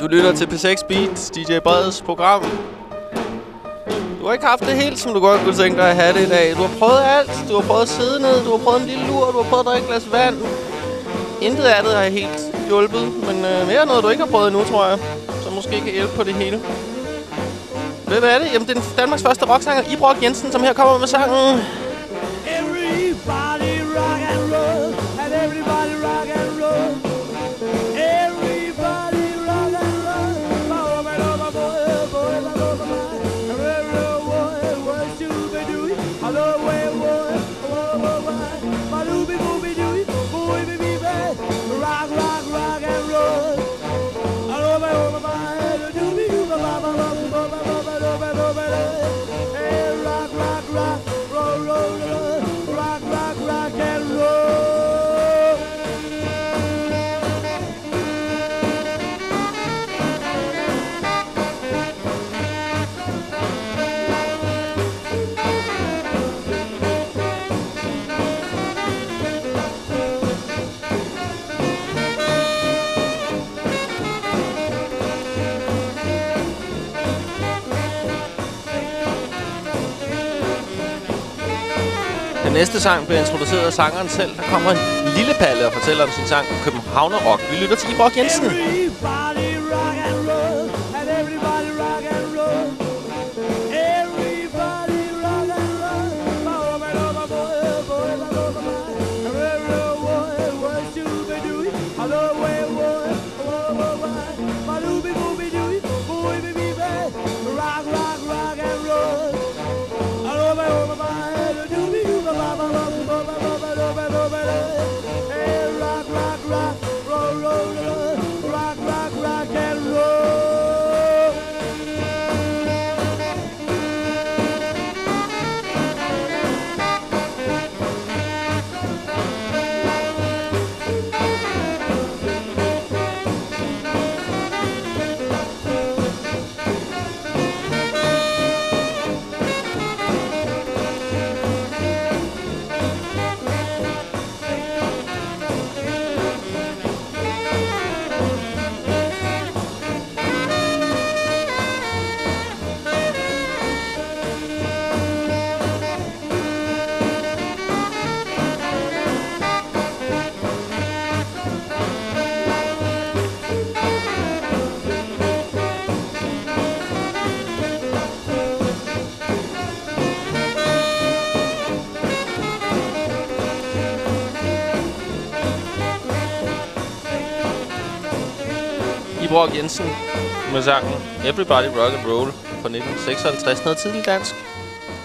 Du lytter til P6 Beats, DJ Breds program. Du har ikke haft det helt, som du godt kunne tænke dig at have det i dag. Du har prøvet alt. Du har prøvet at sidde ned. Du har prøvet en lille lur. Du har prøvet at drikke et glas vand. Intet af det har helt hjulpet, men øh, mere noget, du ikke har prøvet endnu, tror jeg. Så måske kan hjælpe på det hele. Ved hvad er det? Jamen, det er Danmarks første rocksanger, Ibrok Jensen, som her kommer med sangen... Everybody. næste sang bliver introduceret af sangeren selv. Der kommer en lille palle og fortæller om sin sang Københavner Rock. Vi lytter til Ibrok Jensen. Everybody. Jensen med sangen Everybody Rock and Roll fra 1956. Noget tidligt dansk.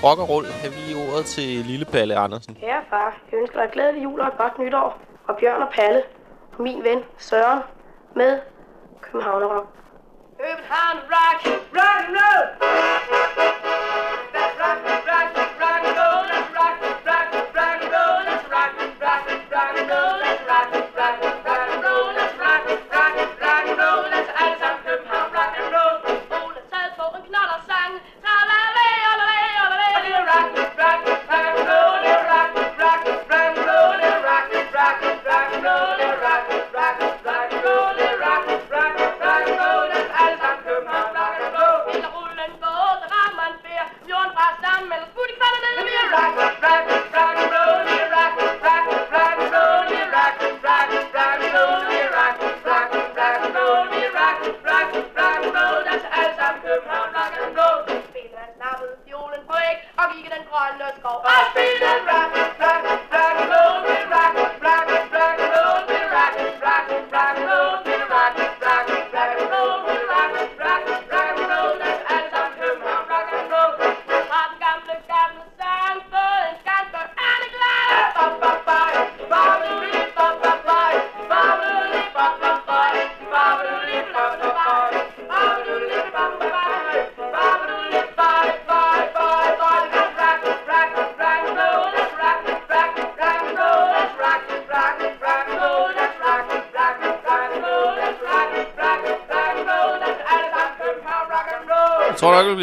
Rock og roll har vi ordet til Lille Palle Andersen. Kære far, jeg ønsker dig glædelig jul og et godt nytår. Og Bjørn og Palle, og min ven Søren, med København Rock. København Rock, rock!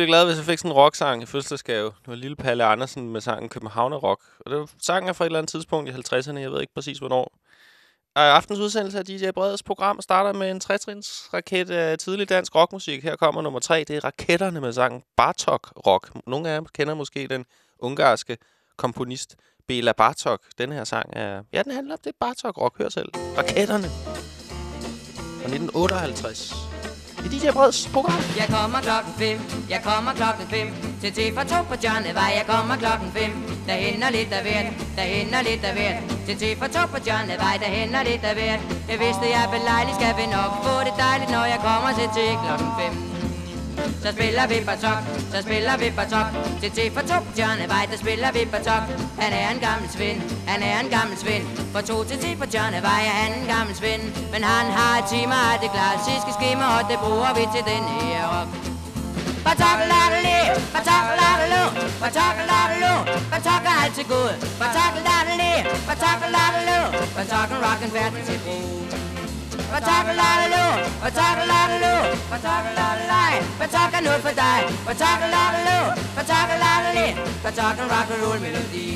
blive glad, hvis jeg fik sådan en rock-sang i fødselsdagsgave. Det var Lille Palle Andersen med sangen Københavner Rock. Og det var, sangen er fra et eller andet tidspunkt i 50'erne, jeg ved ikke præcis hvornår. Og aftens udsendelse af DJ Breds program starter med en trætrins raket af tidlig dansk rockmusik. Her kommer nummer tre, det er Raketterne med sangen Bartok Rock. Nogle af jer kender måske den ungarske komponist Bela Bartok. Den her sang er, ja den handler om det Bartok Rock, hør selv. Raketterne fra 1958. I DJ Breds program. Jeg kommer klokken 5, jeg kommer klokken 5 Til til for to på Johnnevej, jeg kommer klokken 5 Der hænder lidt af hvert, der hænder lidt af hvert. Til til for to på Johnnevej, der hænder lidt af hvert. Jeg vidste, jeg belejligt skal vi nok få det dejligt Når jeg kommer til til klokken 5 så spiller vi på top, så spiller vi batok Til te for to på Johnevej, der spiller vi på top. Han er en gammel svind, han er en gammel svind For to til te på Johnevej er han en gammel svind Men han har timer af det klassiske skema Og det bruger vi til den her rock. Batakkeladeli, batakkeladelu, batakkeladelu, batak er altid god. Batakkeladeli, batakkeladelu, batakken rocken færdig til brug. Hvad takker lalalo? Hvad takker lalalo? Batakkeladelu, batakkeladelu, batakkeladeli, Hvad takker noget for dig. Hvad takker lalalo? Hvad takker Batakkeladelu, Hvad takker rock and roll melodi.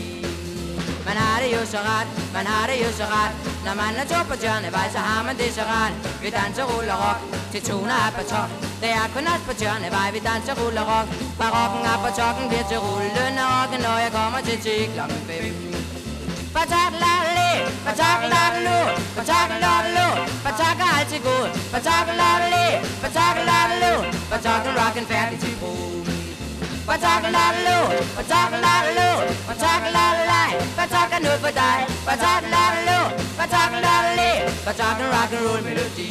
Man har det jo så ret, man har det jo så ret Når man er to på Tjørnevej, så har man det så ret Vi danser ruller rock til toner af batok Det er kun os på Tjørnevej, vi danser ruller rock Barokken af batokken bliver til rullende rock Når jeg kommer til til klokken 5 Batakkeladeli, batakkeladelu, batakkeladelu, batak er altid god. Batakkeladeli, batakkeladelu, batakken rocken færdig til brug. Batakkeladelu, batakkeladelu, batakkeladeli, batak er noget for dig. Batakkeladelu, batakkeladeli, batakken rock and roll melodi.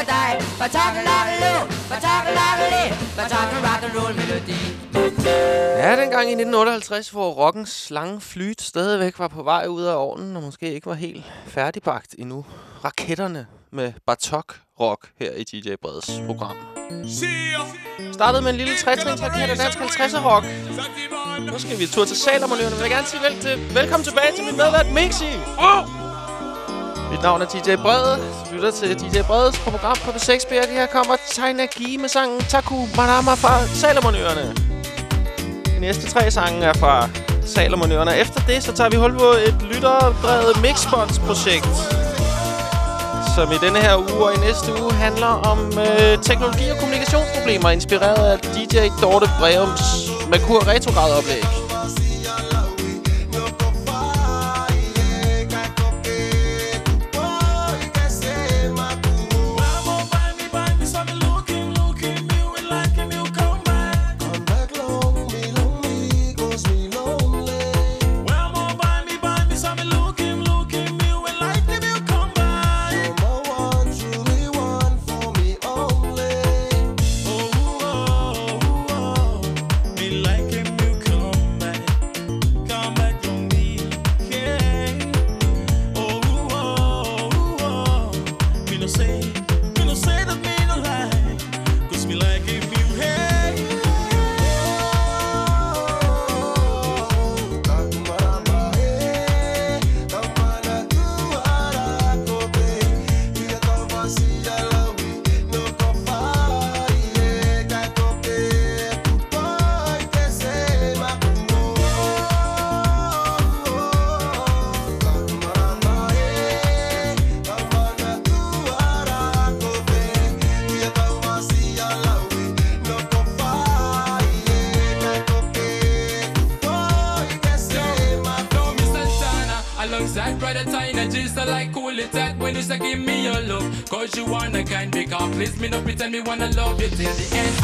For dig. Batakkeladelu, batakkeladeli, batakken rock and roll melodi. Ja, dengang i 1958, hvor rockens lange flyt stadigvæk var på vej ud af ovnen, og måske ikke var helt færdigbagt endnu. Raketterne med Bartok Rock her i DJ Breds program. Startede med en lille trætrinsraket af dansk 50'er rock. Nu skal vi tur til Salomonierne. Jeg vil gerne sige vel til, velkommen tilbage til min medvært Mixi. Oh! Mit navn er DJ Brede. Du lytter til DJ Bredes program på B6 BR. Her kommer Tainagi med sangen Taku Marama fra Salomonøerne. De næste tre sange er fra Salomonøerne. Efter det, så tager vi hul på et lytterdrevet Mixbox-projekt Som i denne her uge og i næste uge handler om øh, teknologi og kommunikationsproblemer, inspireret af DJ Dorte Breums Merkur Retrograd me no pretend me wanna love you till the end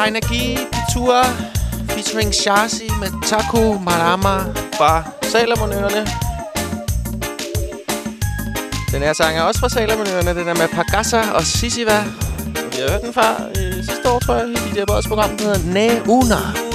Tainagi Pitua featuring Shazi med Taku Marama fra Salomonøerne. Den her sang er også fra Salomonøerne. Den er med Pagasa og Sisiva. Vi har hørt den fra øh, sidste år, tror jeg, i det her program, der hedder Neuna.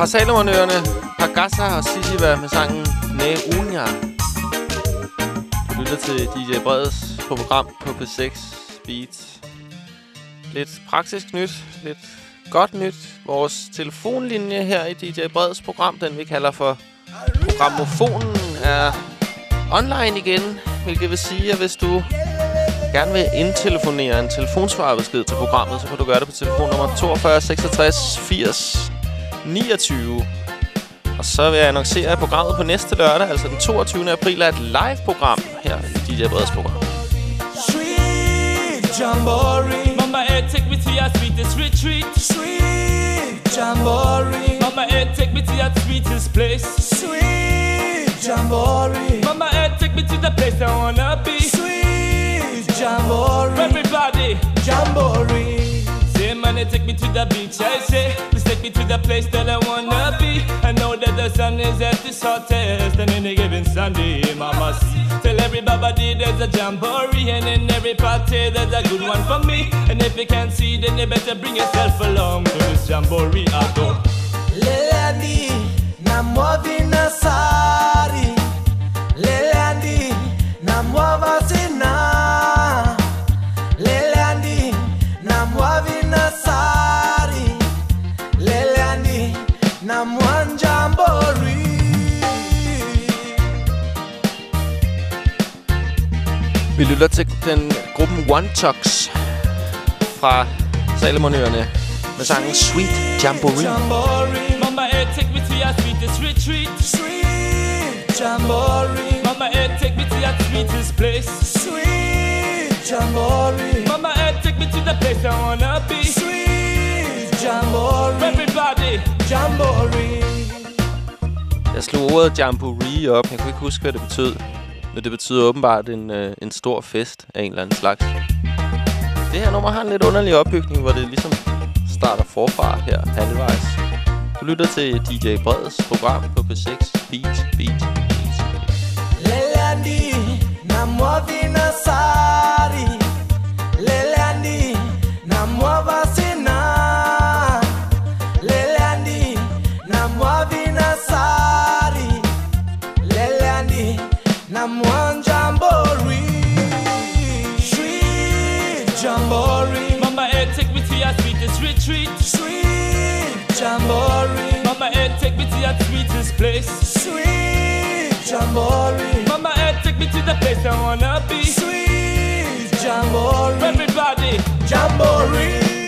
Fra Salomonøerne, Pagasa og Sisiva med sangen Ne Unia. Du lytter til DJ Breds på program på P6 Beats. Lidt praktisk nyt, lidt godt nyt. Vores telefonlinje her i DJ Breds program, den vi kalder for Programmofonen, er online igen. Hvilket vil sige, at hvis du gerne vil indtelefonere en telefonsvarbesked til programmet, så kan du gøre det på telefonnummer 42 66 80 29. Og så vil jeg annoncere, at programmet på næste lørdag, altså den 22. april, er et live-program her i DJ Breds program. Sweet jamboree, Mama, eh, take me to your sweetest retreat. sweet jamboree, Mama, eh, take me to your sweetest place. sweet jamboree, Mama, eh, take me to the place I wanna be. sweet jamboree, Everybody, jamboree. Say money, take me to the beach. I say, please take me to the place that I wanna be. I know that the sun is at its hottest, and any given Sunday, Mama, see. tell everybody there's a jamboree, and in every party there's a good one for me. And if you can't see, then you better bring yourself along to this jamboree. I go. Leleandi na movina sari, lytter til den gruppen One Tox fra Salomonøerne med sangen Sweet Jamboree. Jamboree, Mama, eh, take me to your sweetest retreat. sweet jamboree, Mama, eh, take me to your sweetest place. sweet jamboree, Mama, eh, take me to the place I wanna be. sweet jamboree, Everybody, jamboree. Jeg slog ordet Jamboree op. Jeg kunne ikke huske, hvad det betød. Men det betyder åbenbart en, øh, en stor fest af en eller anden slags. Det her nummer har en lidt underlig opbygning, hvor det ligesom starter forfra her halvvejs. Du lytter til DJ Breds program på P6 Beat, Beat, Beat. Leleandi na sari Lelani na muova take me to your sweetest place. Sweet jamboree Mama, eh, take me to the place I wanna be. Sweet jamboree Everybody, Jamboree.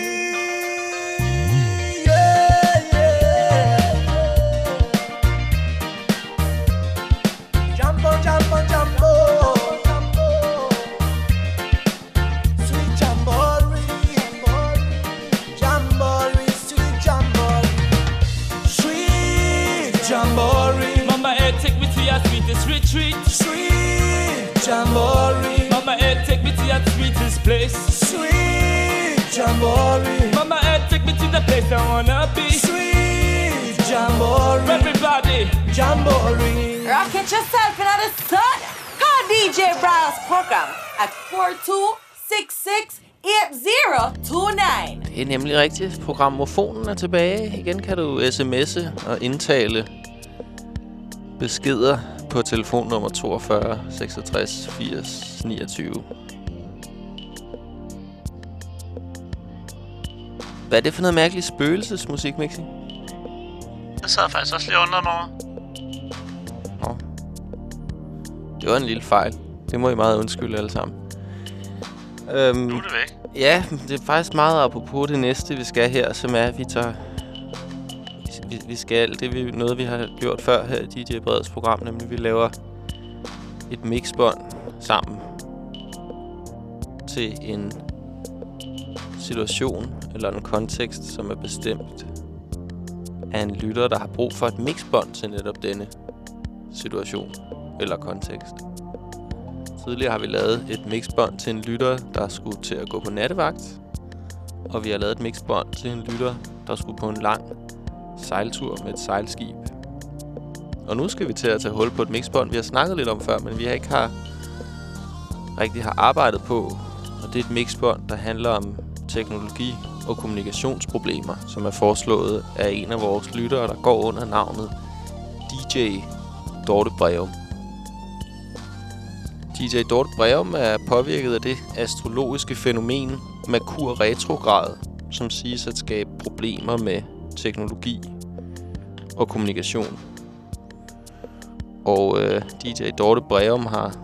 Jamboree. Mama, eh, take me to your sweetest place. Sweet jamboree. Mama, eh, take me to the place I wanna be. Sweet jamboree. Everybody, Jamboree. Rocket yourself in the sun. Call DJ Browse program at 42668029. Det er nemlig rigtigt. Programmofonen er tilbage. Igen kan du sms'e og indtale beskeder på telefonnummer 42 66 80 29. Hvad er det for noget mærkeligt spøgelsesmusik, Mixi? Jeg sad faktisk også lige under over. Nå. Det var en lille fejl. Det må I meget undskylde alle sammen. Øhm, Nu er det væk. Ja, det er faktisk meget apropos det næste, vi skal her, som er, at vi tager... Vi, vi skal det vi, noget, vi har gjort før her i DJ Breds program, nemlig vi laver et mixbånd sammen til en situation eller en kontekst, som er bestemt af en lytter, der har brug for et mixbånd til netop denne situation eller kontekst. Tidligere har vi lavet et mixbånd til en lytter, der skulle til at gå på nattevagt. Og vi har lavet et mixbånd til en lytter, der skulle på en lang sejltur med et sejlskib. Og nu skal vi til at tage hul på et mixbånd, vi har snakket lidt om før, men vi har ikke har rigtig har arbejdet på. Og det er et mixbånd, der handler om teknologi og kommunikationsproblemer, som er foreslået af en af vores lyttere, der går under navnet DJ Dorte Breum. DJ Dorte Breum er påvirket af det astrologiske fænomen Merkur retrograd, som siges at skabe problemer med teknologi og kommunikation. Og øh, DJ Dorte Breum har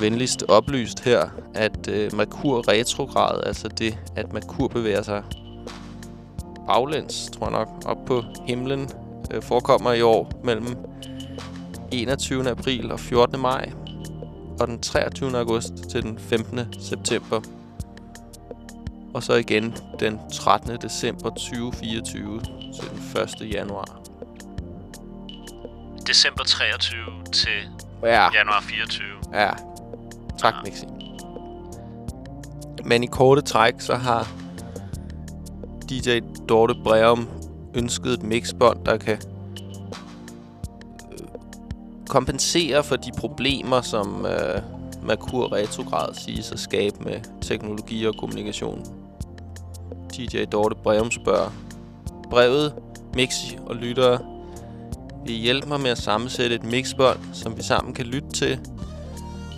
venligst oplyst her, at øh, Merkur retrograd, altså det, at Merkur bevæger sig baglæns, tror jeg nok, op på himlen, øh, forekommer i år mellem 21. april og 14. maj, og den 23. august til den 15. september. Og så igen den 13. december 2024 til den 1. januar. December 23 til Ja. januar 24. Ja. Tak, Mixi. Men i korte træk, så har DJ Dorte Breum ønsket et mixbånd, der kan øh, kompensere for de problemer, som øh, Merkur retrograd siges at skabe med teknologi og kommunikation. DJ Dorte Breum spørger, brevet, Mixi og lyttere, vil I hjælpe mig med at sammensætte et mixbånd, som vi sammen kan lytte til,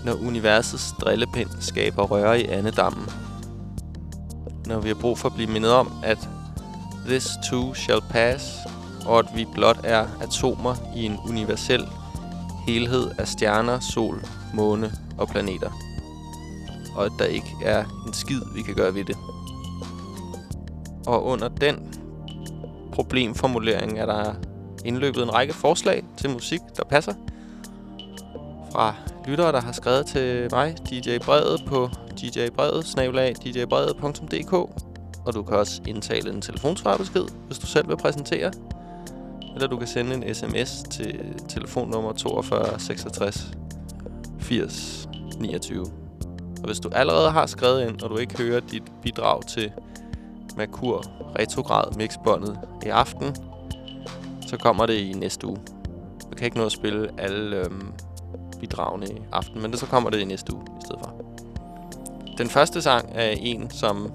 når universets drillepind skaber røre i andedammen. Når vi har brug for at blive mindet om, at this too shall pass, og at vi blot er atomer i en universel helhed af stjerner, sol, måne og planeter. Og at der ikke er en skid, vi kan gøre ved det. Og under den problemformulering er der indløbet en række forslag til musik, der passer. Fra lyttere, der har skrevet til mig, DJ Brevet, på djbrevet, snabelag, djbrevet.dk. Og du kan også indtale en telefonsvarbesked, hvis du selv vil præsentere. Eller du kan sende en sms til telefonnummer 42 66 80 29. Og hvis du allerede har skrevet ind, og du ikke hører dit bidrag til Merkur retrograd mixbåndet i aften, så kommer det i næste uge. Jeg kan ikke nå at spille alle øhm, bidragene i aften, men det, så kommer det i næste uge i stedet for. Den første sang er en, som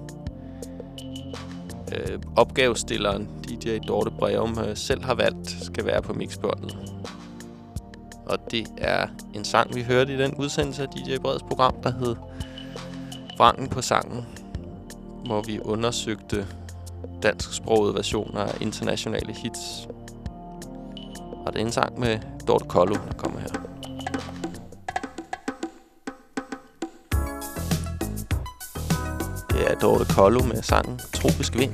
øh, opgavestilleren DJ Dorte Breum øh, selv har valgt, skal være på mixbåndet. Og det er en sang, vi hørte i den udsendelse af DJ Breds program, der hed Vrangen på sangen, hvor vi undersøgte dansksprogede versioner af internationale hits. Og det er en sang med Dorte Kollo, der kommer her. Det er Dorte Kollo med sangen Tropisk Vind.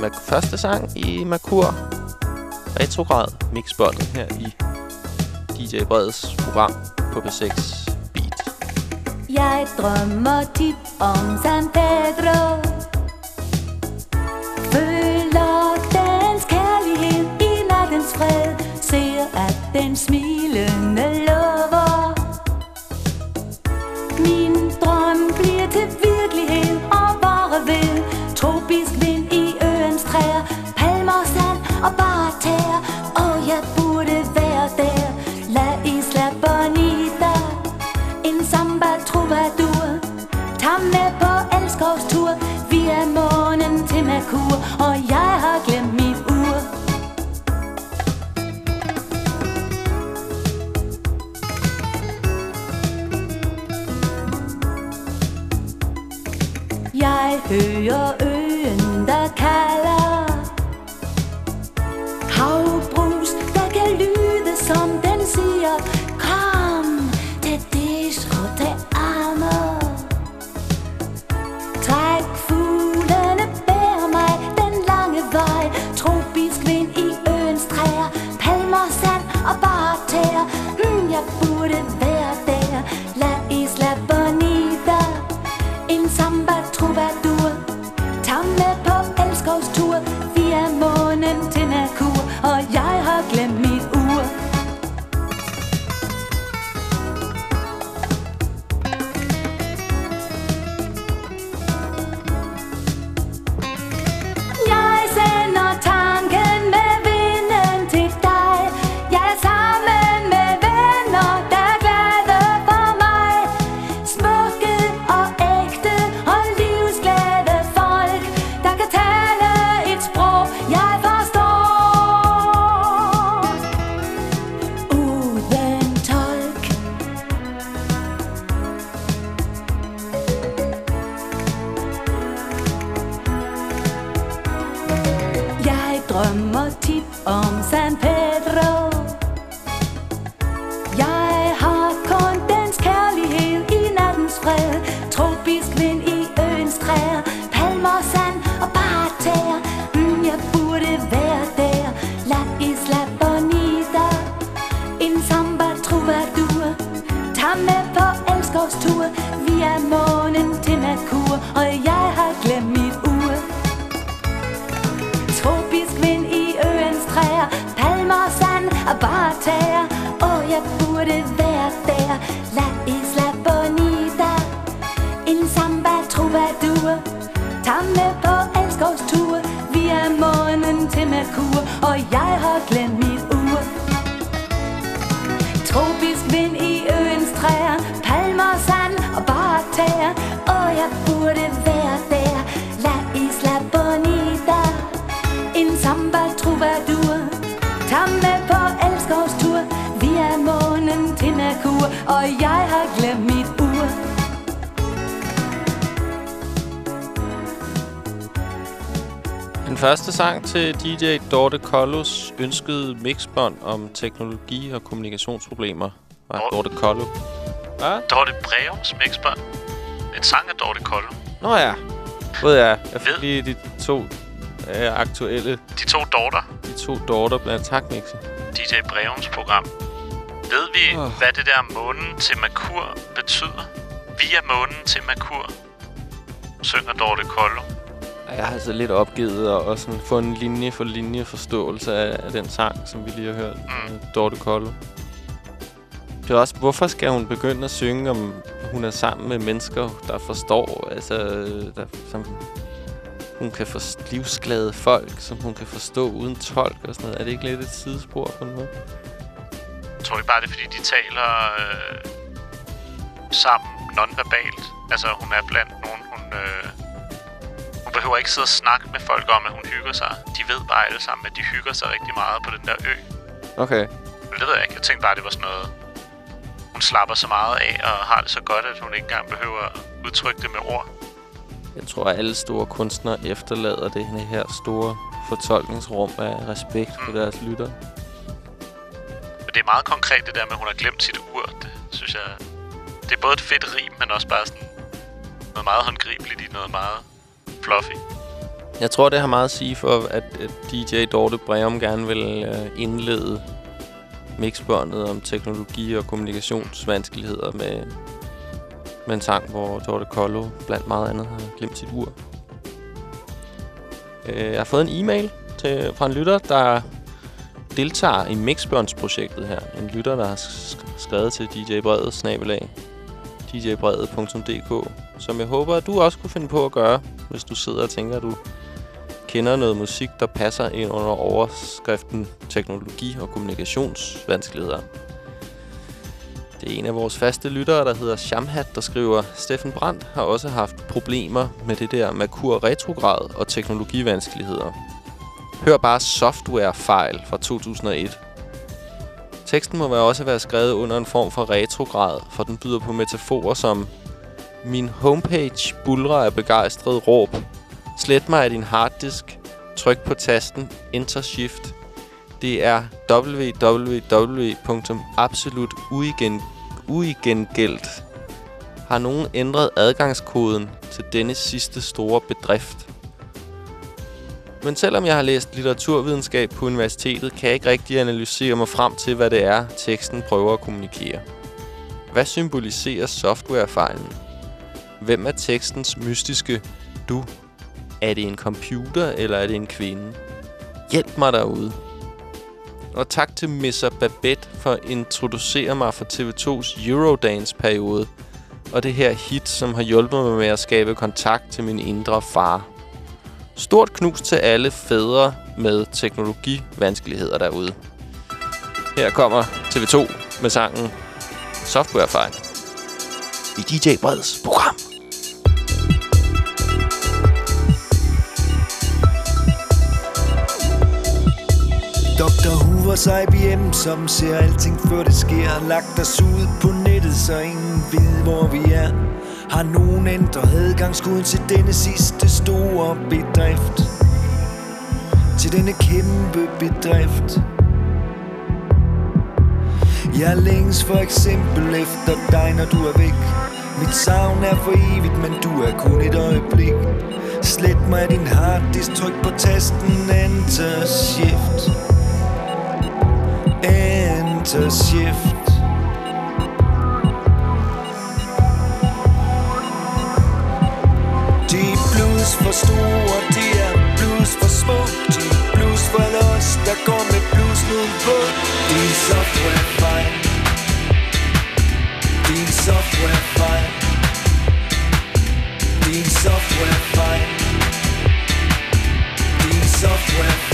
Med første sang i Merkur Retrograd mixbåndet her i DJ Breds program på P6 jeg drømmer tit om San Pedro. Føler dens kærlighed i nattens fred. Ser at den smilende lover. Min drøm bliver til vid kur, og jeg har glemt mit ur. Jeg hører øen, der kalder Havbrus, der kan lyde, som den siger mm, jeg burde være der. La Isla Bonita En samba troubadour. Tag med på elskovstur. Via månen til Merkur. Og jeg har glemt min til DJ Dorte Kollos ønskede mixbånd om teknologi og kommunikationsproblemer var Dorte Kollo. Hvad? Dorte Breums mixbånd. En sang af Dorte Kollo. Nå ja. Ved jeg. Jeg fik lige de to øh, aktuelle... De to Dorter. De to Dorter blandt takmixer. DJ Breums program. Ved vi, oh. hvad det der månen til Merkur betyder? Via månen til Merkur, synger Dorte Kollo. Jeg har altså lidt opgivet at og sådan få en linje for linje forståelse af, af den sang, som vi lige har hørt. Mm. Dorte Kollo. Det er også, hvorfor skal hun begynde at synge, om hun er sammen med mennesker, der forstår, altså, der, som hun kan få livsglade folk, som hun kan forstå uden tolk og sådan noget. Er det ikke lidt et sidespor på noget? Jeg tror ikke bare, det er, fordi de taler øh, sammen nonverbalt. Altså, hun er blandt nogen, hun... Øh, hun behøver ikke sidde og snakke med folk om, at hun hygger sig. De ved bare alle sammen, at de hygger sig rigtig meget på den der ø. Okay. Men det ved jeg ikke. Jeg tænkte bare, det var sådan noget... Hun slapper så meget af og har det så godt, at hun ikke engang behøver at udtrykke det med ord. Jeg tror, at alle store kunstnere efterlader det her store fortolkningsrum af respekt for deres lytter. Men det er meget konkret, det der med, at hun har glemt sit ur. Det synes jeg... Det er både et fedt rim, men også bare sådan noget meget håndgribeligt i noget meget fluffy. Jeg tror, det har meget at sige for, at, at DJ Dorte Breum gerne vil øh, indlede mixbåndet om teknologi og kommunikationsvanskeligheder med, med en sang, hvor Dorte Kollo blandt meget andet har glemt sit ur. Øh, jeg har fået en e-mail til, fra en lytter, der deltager i Mixbåndsprojektet her. En lytter, der har sk- skrevet til DJ Bredet, snabelag, djbrevet.dk, som jeg håber, at du også kunne finde på at gøre, hvis du sidder og tænker, at du kender noget musik, der passer ind under overskriften teknologi og kommunikationsvanskeligheder. Det er en af vores faste lyttere, der hedder Shamhat, der skriver, Steffen Brandt har også haft problemer med det der Merkur retrograd og teknologivanskeligheder. Hør bare softwarefejl fra 2001. Teksten må være også være skrevet under en form for retrograd, for den byder på metaforer som Min homepage bulrer af begejstret råb. Slet mig af din harddisk. Tryk på tasten Enter Shift. Det er www.absolutuigengældt. Har nogen ændret adgangskoden til denne sidste store bedrift? Men selvom jeg har læst litteraturvidenskab på universitetet, kan jeg ikke rigtig analysere mig frem til, hvad det er, teksten prøver at kommunikere. Hvad symboliserer softwarefejlen? Hvem er tekstens mystiske du? Er det en computer, eller er det en kvinde? Hjælp mig derude. Og tak til Mr. Babette for at introducere mig for TV2's Eurodance-periode. Og det her hit, som har hjulpet mig med at skabe kontakt til min indre far. Stort knus til alle fædre med teknologivanskeligheder derude. Her kommer TV2 med sangen Softwarefejl. I DJ Breds program. Dr. Hoovers IBM, som ser alting før det sker Lagt os ud på nettet, så ingen ved hvor vi er har nogen ændret adgangskoden til denne sidste store bedrift? Til denne kæmpe bedrift? Jeg længes for eksempel efter dig, når du er væk. Mit savn er for evigt, men du er kun et øjeblik. Slet mig din harddisk, tryk på tasten Enter Shift. Enter Shift. Blues for store, de er blues for små. De blues for os, der går med blues nu på. Din software fejl Din software fejl Din software fejl Din software fejl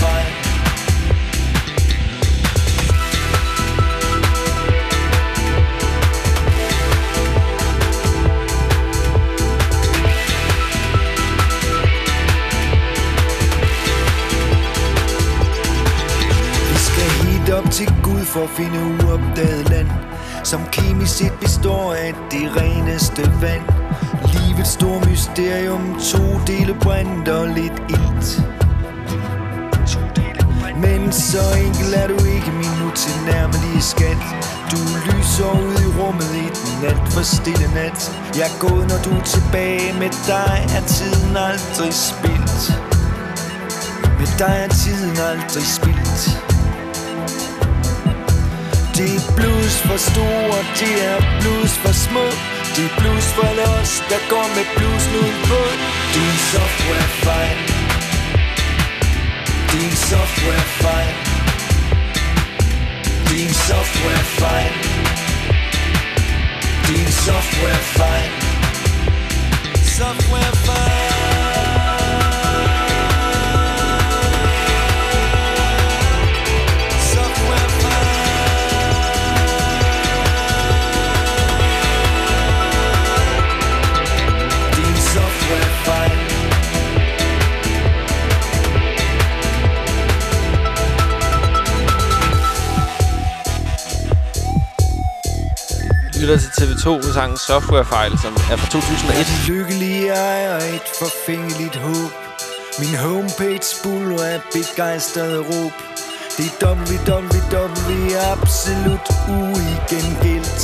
til Gud for at finde uopdaget land. Som kemisk set består af det reneste vand. Livets store mysterium, to dele brændt og lidt ilt. Men så enkel er du ikke min nu til nærmelige skat. Du lyser ud i rummet i den alt for stille nat. Jeg er gået, når du er tilbage med dig Er tiden aldrig spildt. Med dig er tiden aldrig spildt. De er blues for store, de er blues for små. De er blues for os, der går med blues nu på Din software fejl Din software fejl Din software fejl Din software fejl Software fejl 2 med sangen Softwarefejl, som er fra 2001. Jeg lykkelig ejer et forfængeligt håb. Min homepage buller af begejstret råb. Det er www absolut uigengældt.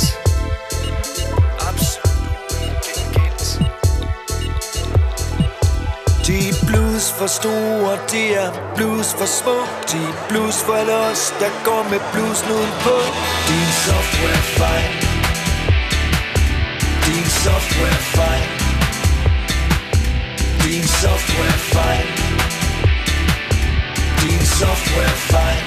De er blues for store, de er blues for små De er blues for alle os, der går med blues nu på Din software fejl software fejl Din software fejl Din software fejl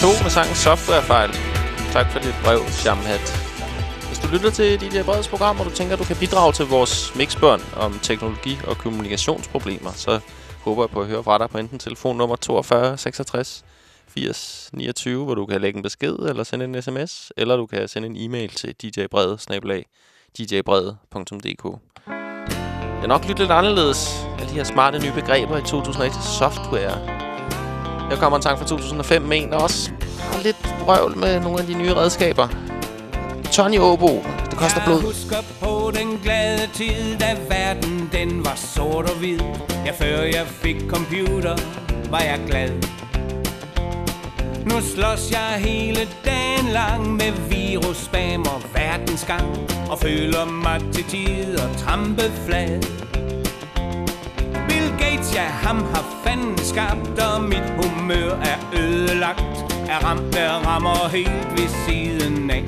2 med sangen Softwarefejl. Tak for dit brev, Shamhat. Hvis du lytter til DJ øh, Breds program, og du tænker, at du kan bidrage til vores mixbørn om teknologi og kommunikationsproblemer, så håber jeg på at høre fra dig på enten telefonnummer 42 66 80 29, hvor du kan lægge en besked eller sende en sms, eller du kan sende en e-mail til djbrede-djbrede.dk Det er nok lidt lidt anderledes, alle de her smarte nye begreber i 2001 software. Her kommer en sang fra 2005 med en, og også har lidt røvl med nogle af de nye redskaber. Tony Åbo, det koster blod. Jeg husker på den glade tid, da verden den var sort og hvid. Ja, før jeg fik computer, var jeg glad. Nu slås jeg hele dagen lang med virus, spam og verdensgang Og føler mig til tider trampeflad Bill ja, ham har fanden skabt Og mit humør er ødelagt Er ramt, der rammer helt ved siden af.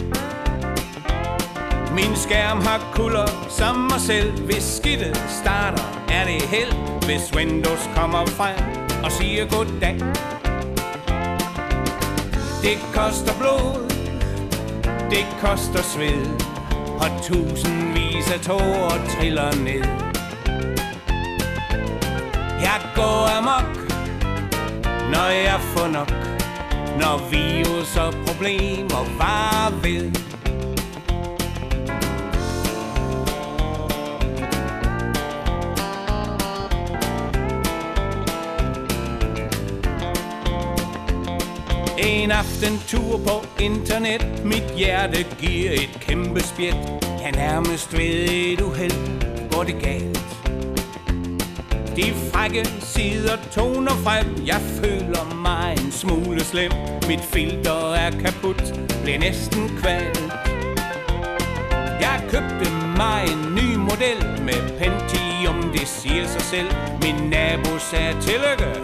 Min skærm har kulder som mig selv. Hvis skidtet starter, er det held. Hvis Windows kommer frem og siger goddag. Det koster blod, det koster sved, og tusindvis af tårer triller ned. Jeg går amok, når jeg får nok, når virus og problemer var ved. En aften tur på internet. Mit hjerte giver et kæmpe spjæt. Jeg nærmest ved et uheld Går det galt. De frække sider toner frem. Jeg føler mig en smule slem. Mit filter er kaput. Bliver næsten kvalt Jeg købte mig en ny model Med Pentium, det siger sig selv. Min nabo sagde tillykke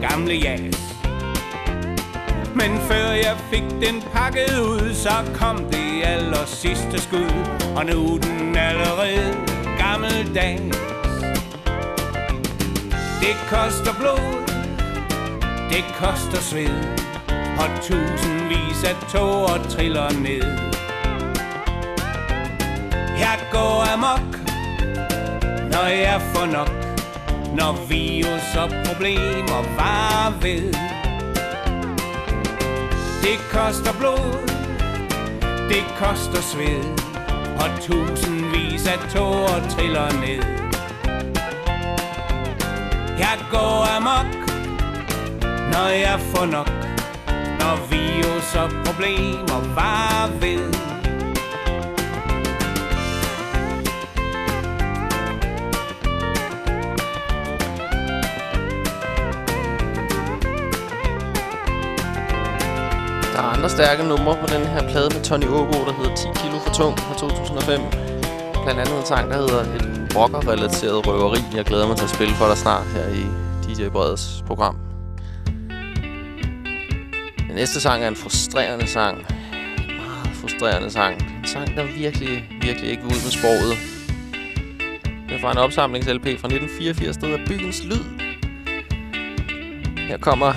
Gamle jas. Men før jeg fik den pakket ud, så kom det aller sidste skud. Og nu er den allerede gammeldags. Koster blod, det koster sved, og tusindvis af tårer triller ned. Jeg går amok, når jeg får nok, når virus og problemer varer ved. Det koster blod, det koster sved, og tusindvis af tårer triller ned. Jeg går amok, når jeg får nok, når virus og problemer var ved. Der er andre stærke numre på den her plade med Tony Åbo, der hedder 10 kilo for tung fra 2005. Blandt andet en sang, der hedder et rocker-relateret røveri. Jeg glæder mig til at spille for dig snart her i DJ Breds program. Den næste sang er en frustrerende sang. En meget frustrerende sang. En sang, der virkelig, virkelig ikke vil ud med sproget. Det er fra en opsamlings-LP fra 1984, der hedder Byens Lyd. Her kommer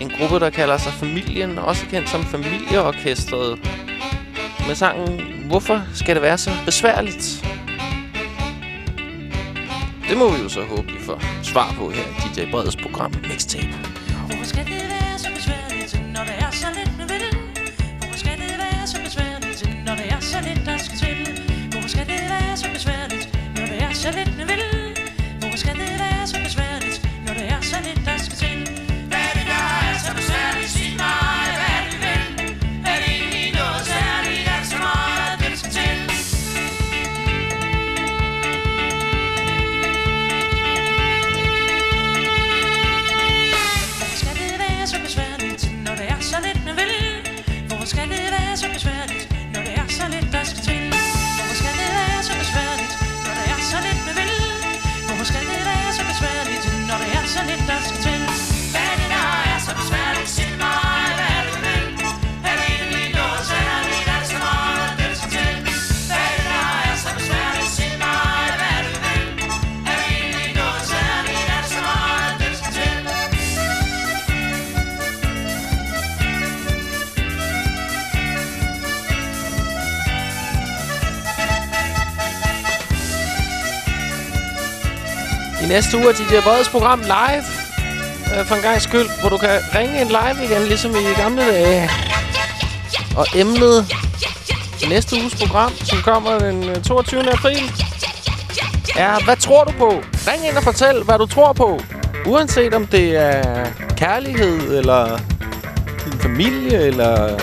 en gruppe, der kalder sig Familien, også kendt som Familieorkestret. Med sangen Hvorfor skal det være så besværligt? Det må vi jo så håbe, vi får svar på her i DJ Breds program Mixtape. Næste uge er DJ Breds program live. øh, for en gang skyld, hvor du kan ringe ind live igen, ligesom i gamle dage. Og emnet næste uges program, som kommer den øh, 22. april, er, hvad tror du på? Ring ind og fortæl, hvad du tror på. Uanset om det er kærlighed, eller din familie, eller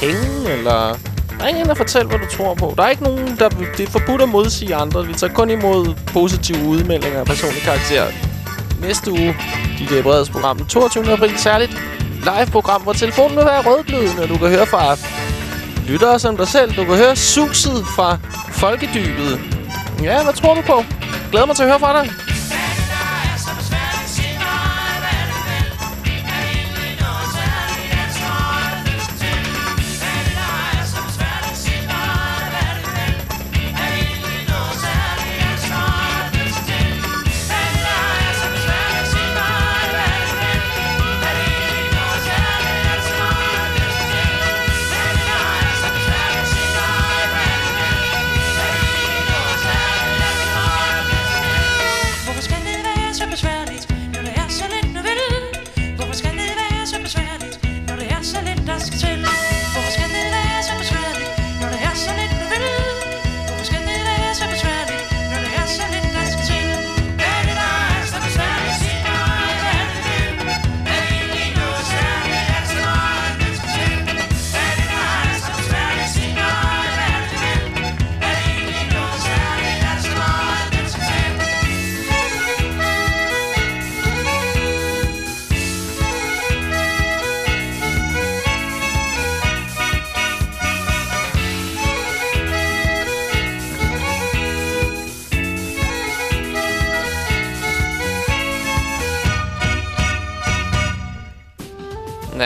penge, eller... Ring ind og fortæl, hvad du tror på. Der er ikke nogen, der... Det er forbudt at modsige andre. Vi tager kun imod positive udmeldinger af personlig karakter. Næste uge, DJ Breds program, den 22. april, særligt live-program, hvor telefonen vil være rødglødende, og du kan høre fra lyttere som dig selv. Du kan høre suset fra folkedybet. Ja, hvad tror du på? Glæder mig til at høre fra dig.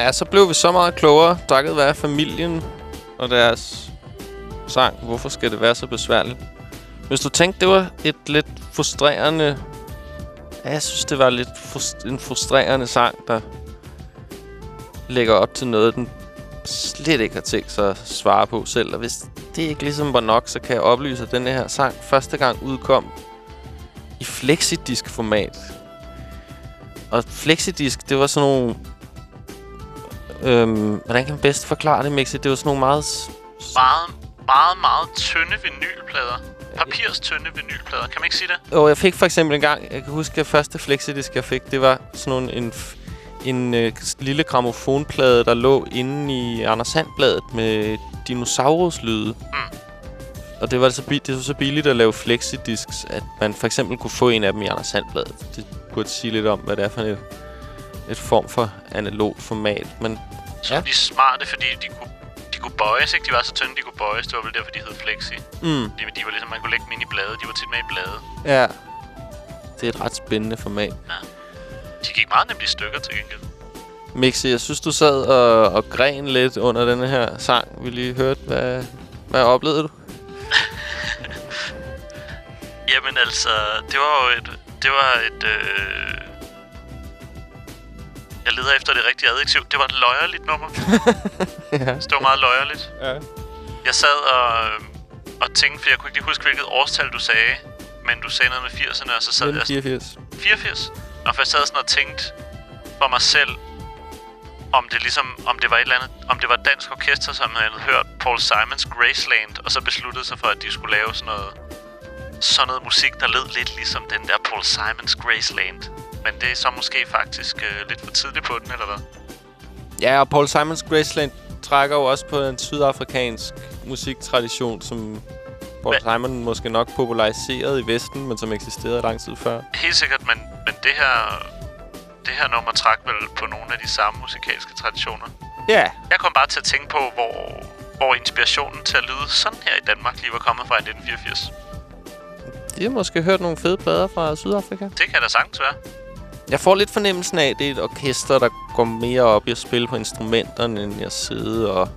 Ja, så blev vi så meget klogere, takket være familien og deres sang. Hvorfor skal det være så besværligt? Hvis du tænkte, det var et lidt frustrerende... Ja, jeg synes, det var lidt frust- en frustrerende sang, der lægger op til noget, den slet ikke har tænkt sig at svare på selv. Og hvis det ikke ligesom var nok, så kan jeg oplyse, at den her sang første gang udkom i flexidisk-format. Og flexidisk, det var sådan nogle Øhm, hvordan kan man bedst forklare det, Mixi? Det var sådan nogle meget... Meget, meget, meget tynde vinylplader. Papirs tynde vinylplader. Kan man ikke sige det? Og jeg fik for eksempel en gang... Jeg kan huske, at første flexidisk, jeg fik, det var sådan nogle, en, en øh, lille gramofonplade, der lå inde i Anders Sandbladet med dinosauruslyde. Mm. Og det var, så det var så billigt at lave flexidisks, at man for eksempel kunne få en af dem i Anders Sandbladet. Det burde sige lidt om, hvad det er for et, et form for analogt format. Men Så ja. de smarte, fordi de kunne, de kunne bøjes, ikke? De var så tynde, de kunne bøjes. Det var vel derfor, de hed Flexi. Mm. De, de var ligesom, man kunne lægge dem ind i blade. De var tit med i blade. ja, det er et ret spændende format. De gik meget nemt i stykker til gengæld. Mixi, jeg synes, du sad og, og gren lidt under denne her sang. Vi lige hørte, hvad, hvad oplevede du? Jamen altså, det var jo et... Det var et... Øh... Jeg leder efter det rigtige adjektiv. Det var et løjerligt nummer. ja. Så det var meget løjerligt. Ja. Jeg sad og, og tænkte, for jeg kunne ikke lige huske, hvilket årstal du sagde. Men du sagde noget med 80'erne, og så sad jeg... 84. 84? Og for jeg sad sådan og tænkte for mig selv, om det ligesom, om det var et eller andet, om det var dansk orkester, som havde hørt Paul Simons Graceland, og så besluttede sig for, at de skulle lave sådan noget, sådan noget musik, der lød lidt ligesom den der Paul Simons Graceland. Men det er så måske faktisk øh, lidt for tidligt på den, eller hvad? Ja, og Paul Simons Graceland trækker jo også på en sydafrikansk musiktradition, som Paul Simon måske nok populariserede i Vesten, men som eksisterede lang tid før. Helt sikkert, men, men det her det her nummer trak vel på nogle af de samme musikalske traditioner. Ja. Jeg kom bare til at tænke på, hvor, hvor inspirationen til at lyde sådan her i Danmark lige var kommet fra i 1984. De har måske hørt nogle fede plader fra Sydafrika. Det kan da sagtens være. Jeg får lidt fornemmelsen af, at det er et orkester, der går mere op i at spille på instrumenterne, end at sidde og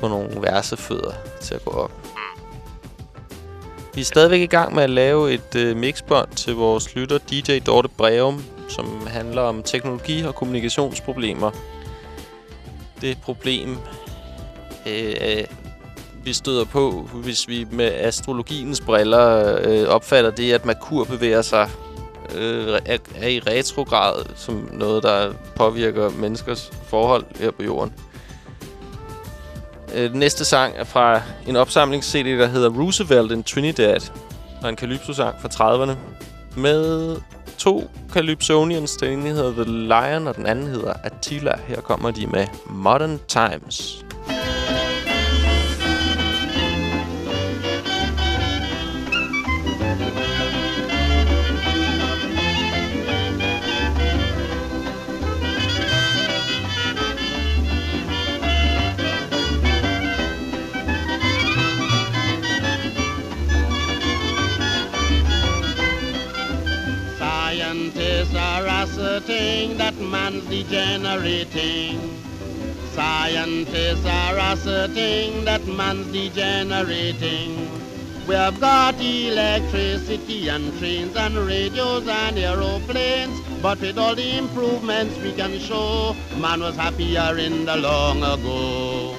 få nogle versefødder til at gå op. Vi er stadigvæk i gang med at lave et øh, mixbånd til vores lytter DJ Dorte Breum, som handler om teknologi- og kommunikationsproblemer. Det problem, øh, vi støder på, hvis vi med astrologiens briller øh, opfatter det, at Merkur bevæger sig øh, er, er i retrograd som noget, der påvirker menneskers forhold her på jorden. Øh, den næste sang er fra en opsamlings-CD, der hedder Roosevelt in Trinidad. Og en Calypso-sang fra 30'erne. Med to Calypsonians. Den ene hedder The Lion, og den anden hedder Attila. Her kommer de med Modern Times. Man's degenerating. Scientists are asserting that man's degenerating. We have got electricity and trains and radios and aeroplanes, but with all the improvements we can show, man was happier in the long ago.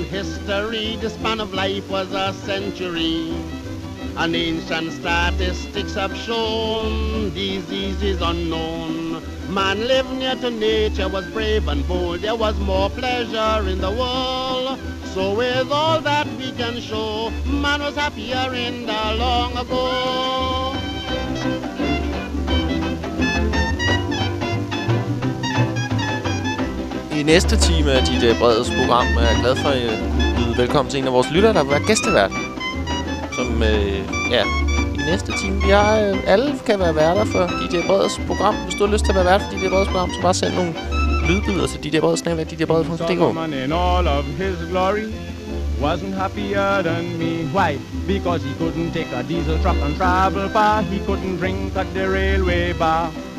In history the span of life was a century. And ancient statistics have shown diseases unknown. Man lived near to nature, was brave and bold. There was more pleasure in the world. So with all that we can show, man was happier in the long ago. I næste time af dit uh, Breds program er jeg glad for at uh, byde velkommen til en af vores lyttere, der vil være gæstevært. Som, uh, ja, i næste time. Vi har, uh, alle kan være værter for DJ Breds program. Hvis du har lyst til at være vært for DJ Breds program, så bare send nogle lydbider til DJ Breds, snævler djbreds.dk. Solomon in all of his glory wasn't happier than me. Why? Because he couldn't take a diesel truck and travel far. He couldn't drink at the railway bar.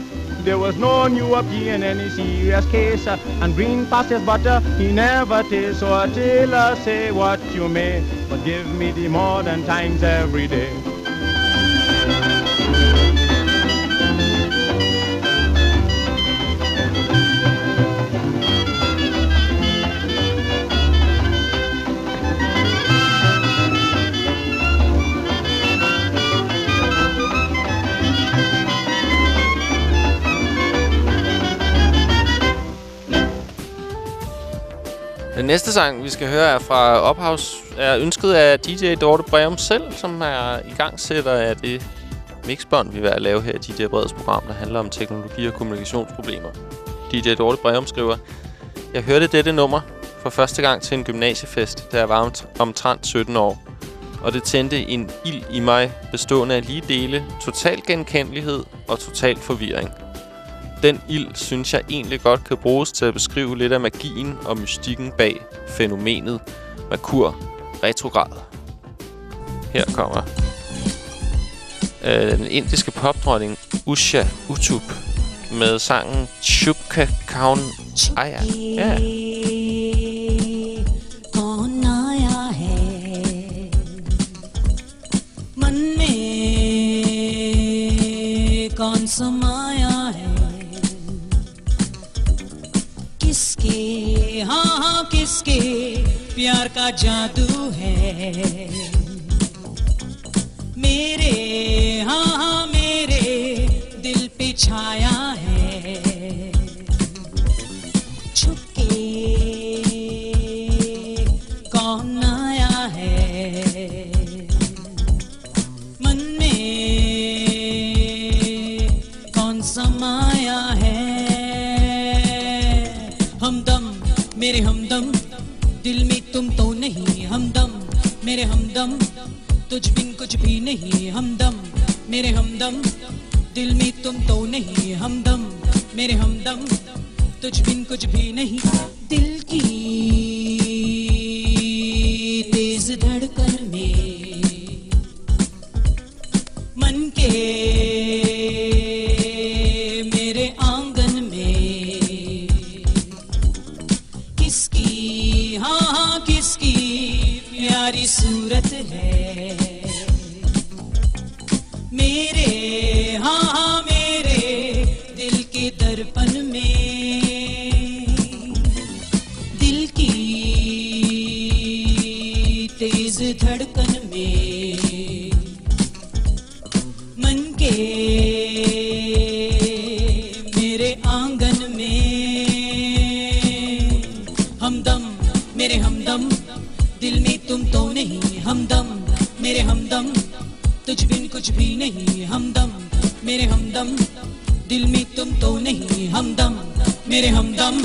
There was no new upkey in any serious case, uh, and green past his butter he never tastes. So a tailor say what you may, but give me the modern times every day. Den næste sang, vi skal høre, er fra Ophavs, er ønsket af DJ Dorte Breum selv, som er i gang sætter af det mixbånd, vi er ved at lave her i DJ Breds program, der handler om teknologi og kommunikationsproblemer. DJ Dorte Breum skriver, Jeg hørte dette nummer for første gang til en gymnasiefest, da jeg var omt- omtrent 17 år. Og det tændte en ild i mig, bestående af lige dele, total genkendelighed og total forvirring. Den ild synes jeg egentlig godt kan bruges til at beskrive lidt af magien og mystikken bag fænomenet Merkur retrograd. Her kommer øh, den indiske popdronning Usha Utub med sangen Chupka Kaun Aya. Ja. कौन आया है मन में कौन समाया किसके? हाँ हाँ किसके? प्यार का जादू है। मेरे हाँ हाँ मेरे दिल पे छाया है। छुपके कौन आया है? मन में कौन समाया मेरे हमदम, दिल में तुम तो नहीं हमदम। मेरे हमदम, तुझ बिन कुछ भी नहीं हमदम। मेरे हमदम, दिल में तुम तो नहीं हमदम। मेरे हमदम, तुझ बिन कुछ भी नहीं। दिल की तेज धड़कन में मन के सूरत है। मेरे हाँ हाँ मेरे दिल के दर्पण में। मेरे हमदम, तुझ बिन कुछ भी नहीं हमदम। मेरे हमदम, दिल में तुम तो नहीं हमदम। मेरे हमदम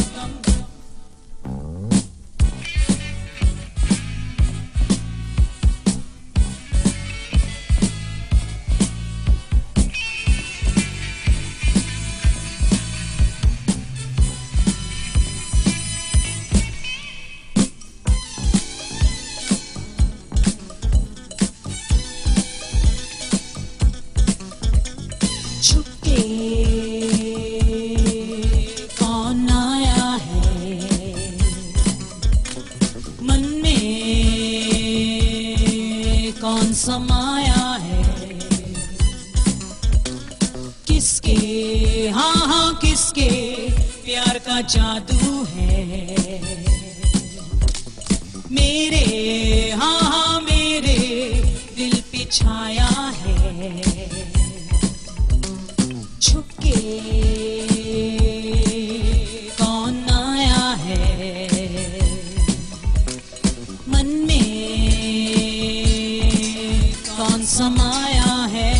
समाया है।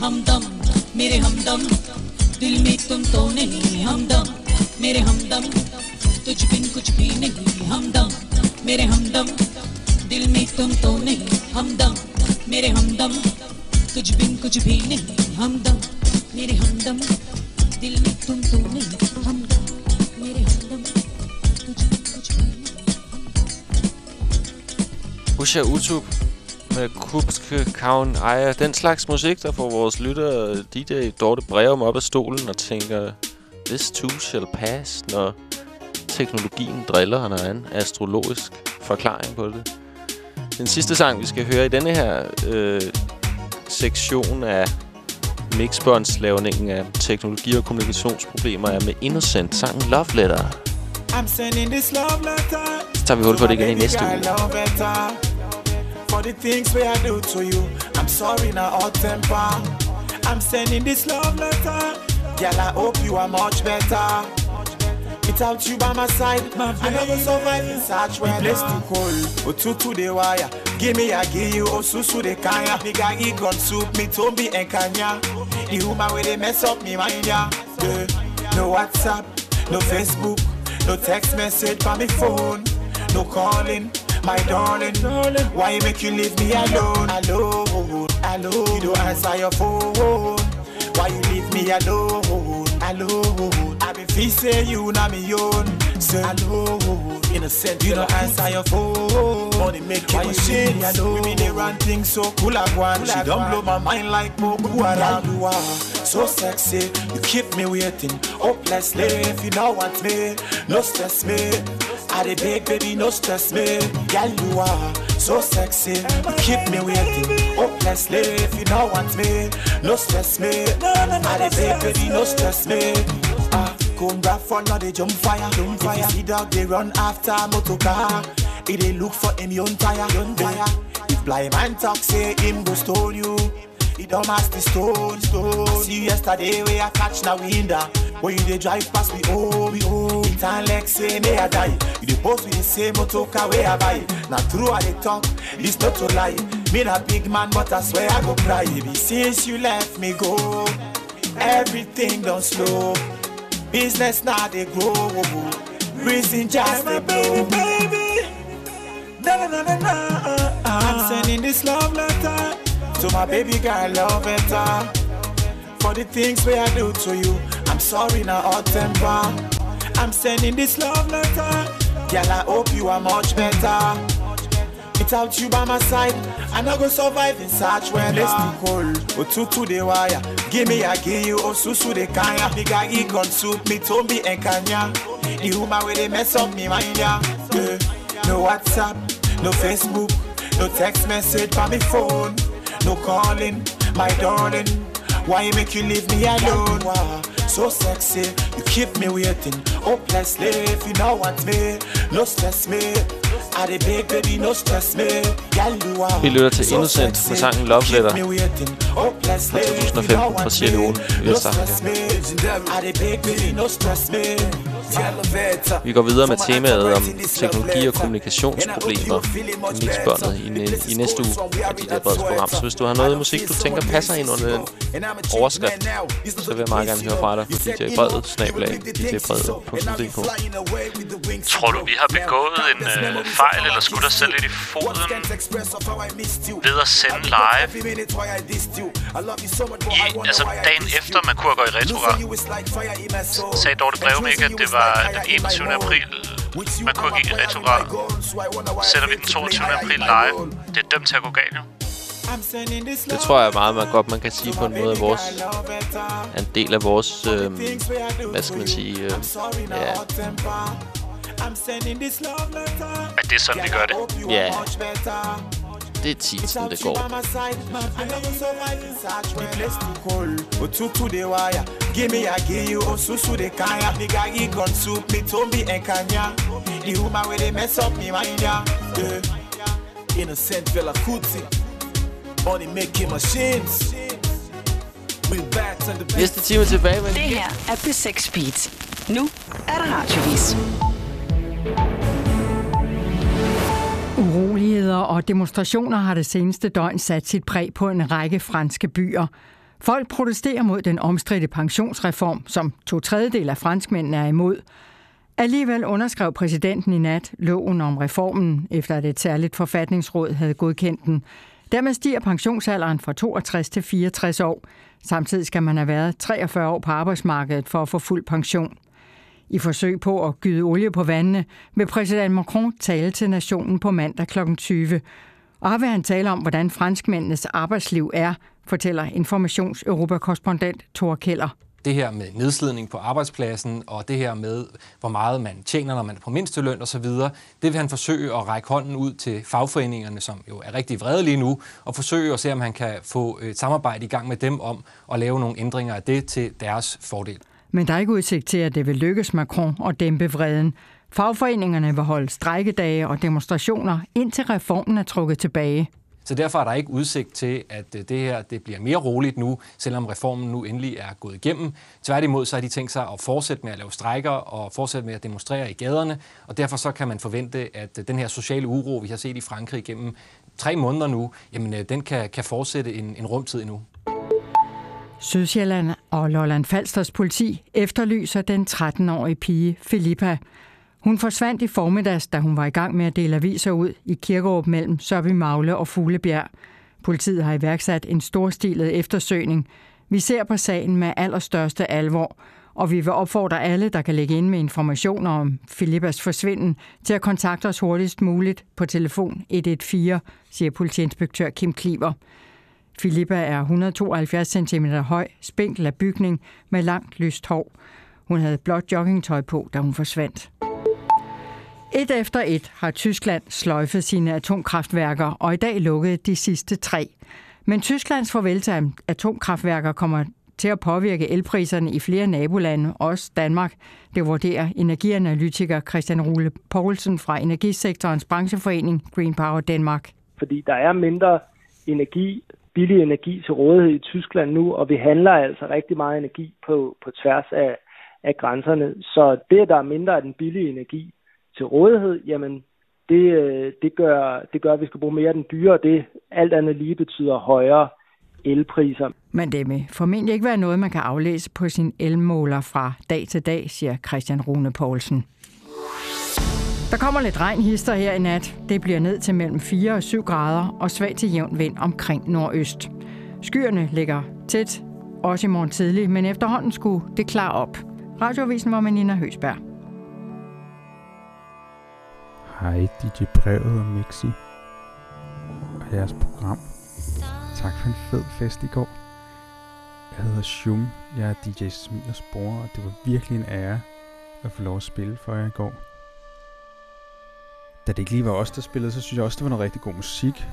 हमदम, मेरे हमदम, दिल में तुम तो नहीं, हमदम, मेरे हमदम, तुझ बिन कुछ भी नहीं, हमदम, मेरे हमदम, दिल में तुम तो नहीं, हमदम, मेरे हमदम, तुझ बिन कुछ भी नहीं, हमदम। Usha Utub med Kubske Kaun Ejer. Den slags musik, der får vores lytter DJ Dorte Breum op af stolen og tænker, This too shall pass, når teknologien driller, er en astrologisk forklaring på det. Den sidste sang, vi skal høre i denne her øh, sektion af mixbåndslavningen af teknologi- og kommunikationsproblemer, er med Innocent sangen Love Letter. I'm sending this love letter. Så tager vi hul på det igen i næste uge. For the things we I do to you, I'm sorry now, all temper. I'm sending this love letter. Girl, I hope you are much better. Without you by my side, I never survive in such weather. The place too cold, otutu de wire. Give me a give you, osusu de kaya. Nigga, eat gun soup, me tombi and kanya. The woman where they mess up me mind, yeah. yeah. No WhatsApp, no Facebook, no text message by me phone, no calling. My darling, why you make you leave me alone? Alone, alone. You don't answer your phone. Why you leave me alone? Alone. I been feel say you not me own. Say alone. Innocent, you don't answer your phone. Money make you shit. We mean they run things so cool like one. She don't blow my mind like Boko Haram. You are so sexy. You keep me waiting. Hopelessly. If you don't want me, no stress me. I the big baby, no stress me. Girl, you are so sexy. You keep me waiting. Hopelessly. If you don't want me, no stress me. I the big baby, no stress me. Ah, come back for now, they jump fire, jump fire. If you see dog, they run after motor car. If they look for him, yon tire, tire. If blind man talk, say him go stone you. He don't mask the stone, stone. See you yesterday where I catch na window. When you dey drive past we oh, we oh. It and like say may I die. You dey post with the same oh, motor car where I buy. Now true I dey talk, this not to lie. Me a big man, but I swear I go cry. Baby, since you left me go, everything done slow. Business now they grow. Oh, oh. Reason just they blow. Baby, na na na na. I'm sending this love letter to my baby girl, love better. For the things we I do to you, I'm sorry now, hot temper. I'm sending this love letter. Girl, I hope you are much better. Without you by my side, I not go survive in such weather. Place too cold, otutu de wire. Give me a give you, oh, osusu de kanya. Nigga, eat gun soup, me tombi and kanya. The woman where they mess up me mind, yeah. yeah. No WhatsApp, no Facebook, no text message by me phone. No calling, my darling. Why you make you leave me alone? So sexy, you keep me waiting. Hopelessly, if you now want me, no stress me. I the big baby, no stress me. Girl, you are Vi lytter til Innocent med sangen Love Letter. Hopelessly, fra if you 2015 now fra Sierra Leone i vi går videre med temaet om teknologi- og kommunikationsproblemer i mixbåndet i, næ- i næste uge af dit der program. Så hvis du har noget musik, du tænker passer ind under den overskrift, så vil jeg meget gerne høre fra dig på djbredet, snabelag, djbredet.dk. Tror du, vi har begået en øh, fejl, eller skudt os selv lidt i foden ved at sende live i, altså dagen efter, man kunne gå i retrograd? Sagde Dorte Brevmik, at det var den 21. april, man kunne have gået i retrograd? Sætter vi den 22. april live? Det er dømt til at gå galt, jo. Det tror jeg meget, man godt man kan sige på en måde, at vores en del af vores, øh, hvad skal man sige, øh, ja, Men det er sådan, vi gør det. ja, det er tit, sådan det går. Otutu de wire, give me a give you osusu de kaya. Me gagi gun soup, me tombi and kanya. The woman where they mess up me mind ya. Innocent fella kuti, only making machines. The Næste time tilbage, men Det her er P6 Beat. Nu er der radiovis. Uroligheder og demonstrationer har det seneste døgn sat sit præg på en række franske byer. Folk protesterer mod den omstridte pensionsreform, som to tredjedel af franskmændene er imod. Alligevel underskrev præsidenten i nat loven om reformen, efter at et særligt forfatningsråd havde godkendt den. Dermed stiger pensionsalderen fra 62 til 64 år. Samtidig skal man have været 43 år på arbejdsmarkedet for at få fuld pension. I forsøg på at gyde olie på vandene vil præsident Macron tale til nationen på mandag kl. 20. Og vil han tale om, hvordan franskmændenes arbejdsliv er, fortæller informations-europakorrespondent Thor Keller. det her med nedslidning på arbejdspladsen, og det her med, hvor meget man tjener, når man er på mindsteløn osv., det vil han forsøge at række hånden ud til fagforeningerne, som jo er rigtig vrede lige nu, og forsøge at se, om han kan få et samarbejde i gang med dem om at lave nogle ændringer af det til deres fordel. Men der er ikke udsigt til, at det vil lykkes Macron at dæmpe vreden. Fagforeningerne vil holde strækkedage og demonstrationer, indtil reformen er trukket tilbage. Så derfor er der ikke udsigt til, at øh, det her det bliver mere roligt nu, selvom reformen nu endelig er gået igennem. Tværtimod så har de tænkt sig at fortsætte med at lave strejker og fortsætte med at demonstrere i gaderne, og derfor så kan man forvente, at øh, den her sociale uro, vi har set i Frankrig gennem tre måneder nu, jamen øh, den kan, kan fortsætte en, en rumtid endnu. Sydsjælland og Lolland Falsters politi efterlyser den 13-årige pige Filippa. Hun forsvandt i formiddags, da hun var i gang med at dele aviser ud i Kirkeåb mellem Sørby Magle og Fuglebjerg. Politiet har iværksat en storstilet eftersøgning. Vi ser på sagen med allerstørste alvor, og vi vil opfordre alle, der kan lægge ind med informationer om Filippas forsvinden, til at kontakte os hurtigst muligt på telefon 114, siger politiinspektør Kim Kliver. Filippa er 172 cm høj, spinkel af bygning med langt lyst hår. Hun havde blåt joggingtøj på, da hun forsvandt. Et efter et har Tyskland sløjfet sine atomkraftværker, og i dag lukket de sidste tre. Men Tysklands farvel til atomkraftværker kommer til at påvirke elpriserne i flere nabolande, også Danmark. Det vurderer energianalytiker Christian Rule Poulsen fra Energisektorens brancheforening Green Power Danmark. fordi der er mindre energi, billig energi til rådighed i Tyskland nu, og vi handler altså rigtig meget energi på, på tværs af, af grænserne. Så det, at der er mindre af den billige energi til rådighed, jamen det, øh, det, gør, det gør, at vi skal bruge mere af den dyre, og det alt andet lige betyder højere elpriser. Men det vil formentlig ikke være noget, man kan aflæse på sin elmåler fra dag til dag, siger Christian Rune Poulsen. Kommer lidt regnhister her i nat. Det bliver ned til mellem 4 og 7 grader og svag til jævn vind omkring nordøst. Skyerne ligger tæt, også i morgen tidlig, men efterhånden skulle det klare op. Radioavisen var med Nina Høsberg. Hej DJ Brevet og Mixi og jeres program. Tak for en fed fest i går. Jeg hedder Shum, jeg er DJ Smilers bror, og det var virkelig en ære at få lov at spille for jer i går da det ikke lige var os, der spillede, så synes jeg også, det var noget rigtig god musik.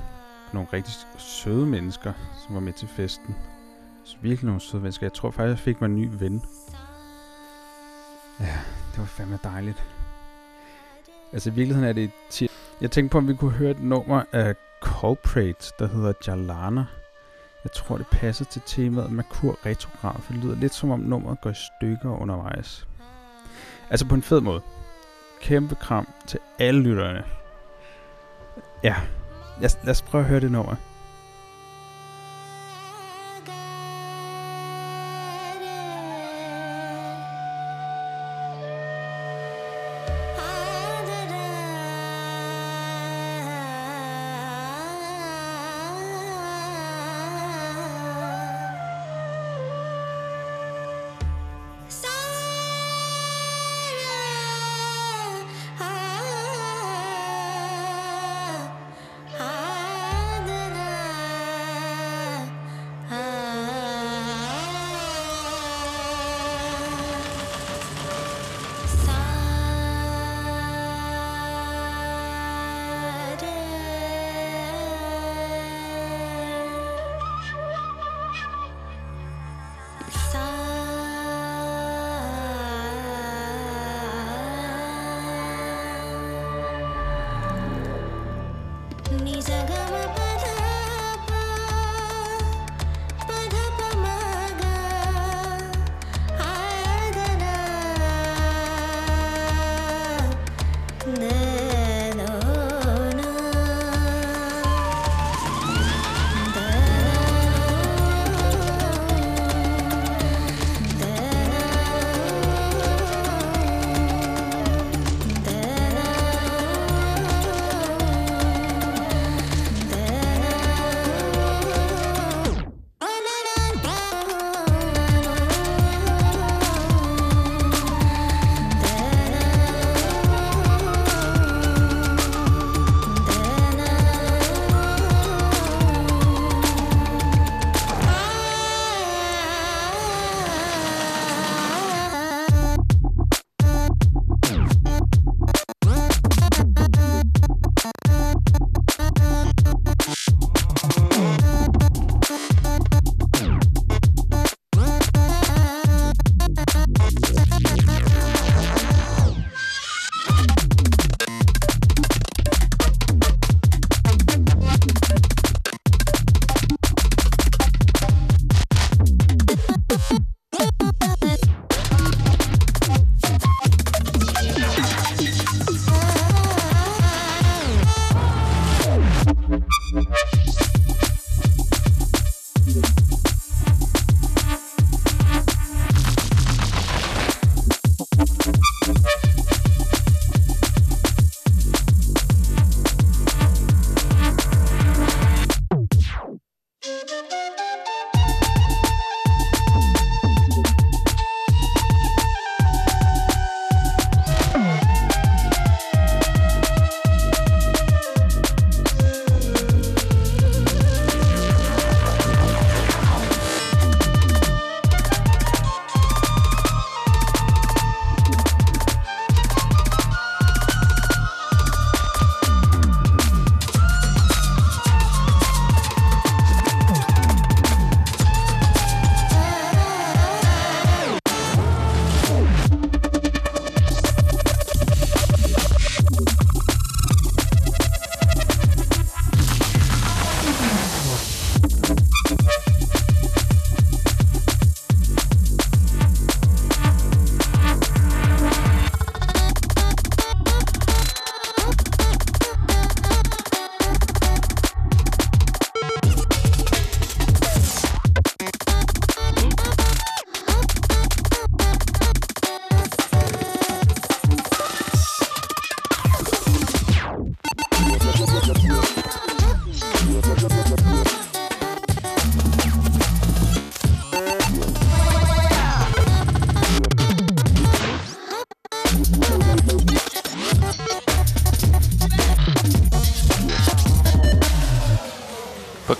Nogle rigtig søde mennesker, som var med til festen. Så virkelig nogle søde mennesker. Jeg tror faktisk, jeg fik mig en ny ven. Ja, det var fandme dejligt. Altså i virkeligheden er det tit... Jeg tænkte på, om vi kunne høre et nummer af Culprate, der hedder Jalana. Jeg tror, det passer til temaet Merkur retrograf. Det lyder lidt som om nummeret går i stykker undervejs. Altså på en fed måde. Kæmpe kram til alle lytterne. Ja, lad, lad os prøve at høre det nummer.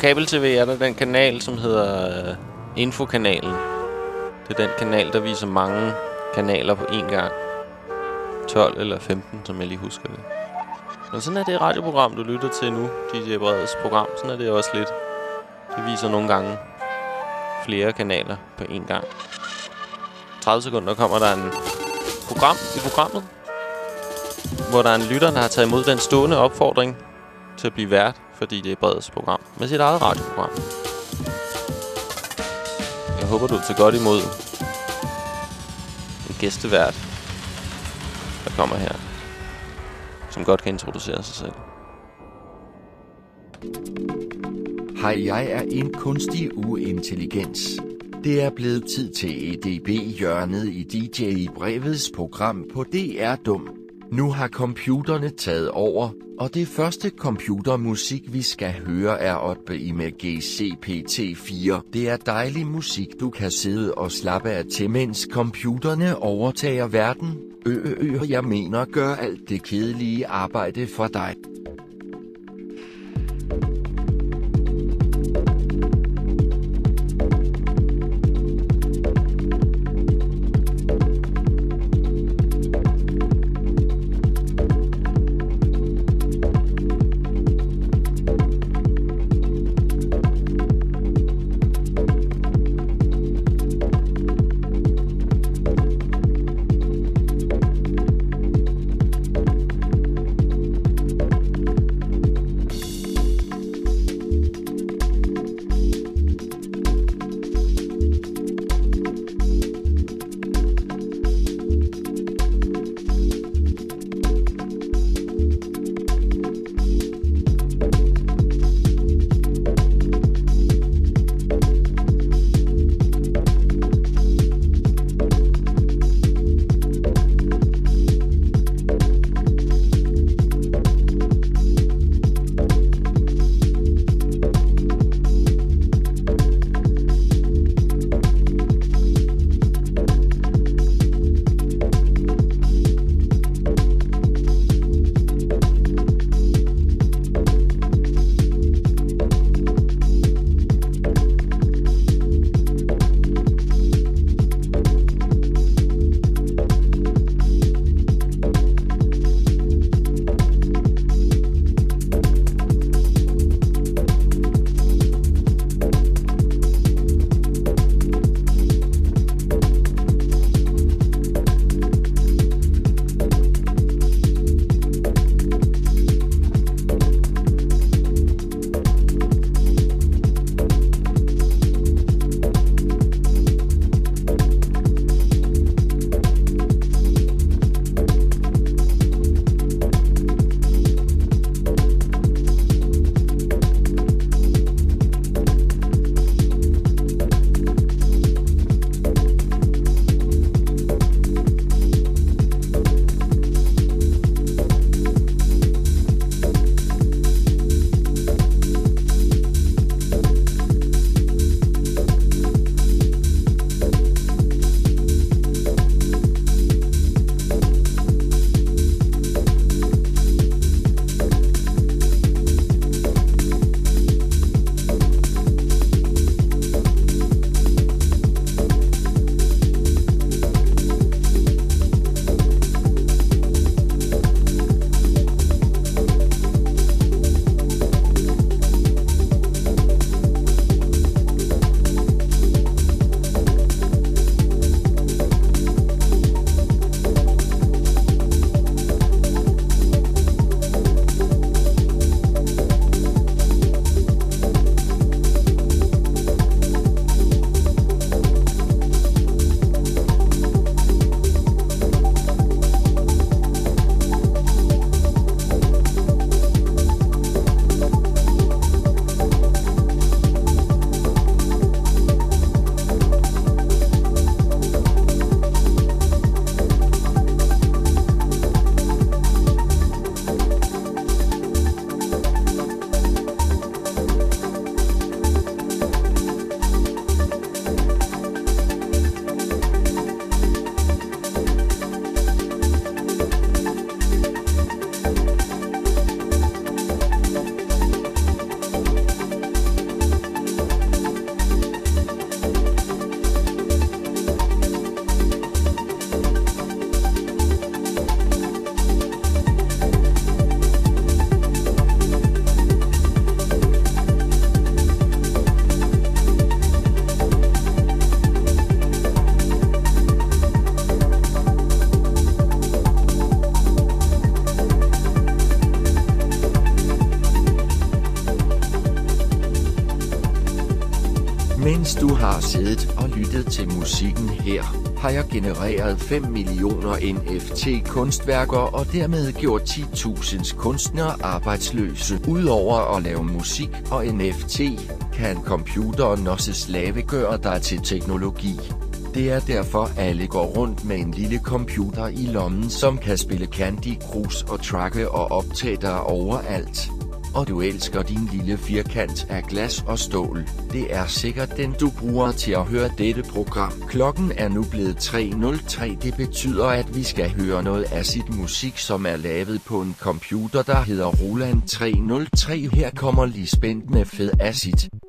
Kabel-tv er der den kanal, som hedder øh, Infokanalen. Det er den kanal, der viser mange kanaler på én gang. 12 eller 15, som jeg lige husker det. Men sådan er det radioprogram, du lytter til nu, DJ Breds program. Sådan er det også lidt. Det viser nogle gange flere kanaler på én gang. 30 sekunder kommer der en program i programmet, hvor der er en lytter, der har taget imod den stående opfordring til at blive vært fordi det er Breds program med sit eget radioprogram. Jeg håber, du tager godt imod en gæstevært, der kommer her, som godt kan introducere sig selv. Hej, jeg er en kunstig uintelligens. Det er blevet tid til EDB-hjørnet i DJ i Brevets program på DR Dum. Nu har computerne taget over, og det første computermusik, vi skal høre, er oppe i med GCPT4. Det er dejlig musik, du kan sidde og slappe af til, mens computerne overtager verden. Øh, øh, jeg mener, gør alt det kedelige arbejde for dig. Siddet lyttet til musikken her, har jeg genereret 5 millioner NFT-kunstværker og dermed gjort 10.000 kunstnere arbejdsløse. Udover at lave musik og NFT, kan computeren også slavegøre dig til teknologi. Det er derfor alle går rundt med en lille computer i lommen, som kan spille Candy Cruise og tracke og optage dig overalt. Og du elsker din lille firkant af glas og stål. Det er sikkert den du bruger til at høre dette program. Klokken er nu blevet 3.03. Det betyder at vi skal høre noget acid musik som er lavet på en computer der hedder Roland 303. Her kommer lige spændt med fed acid.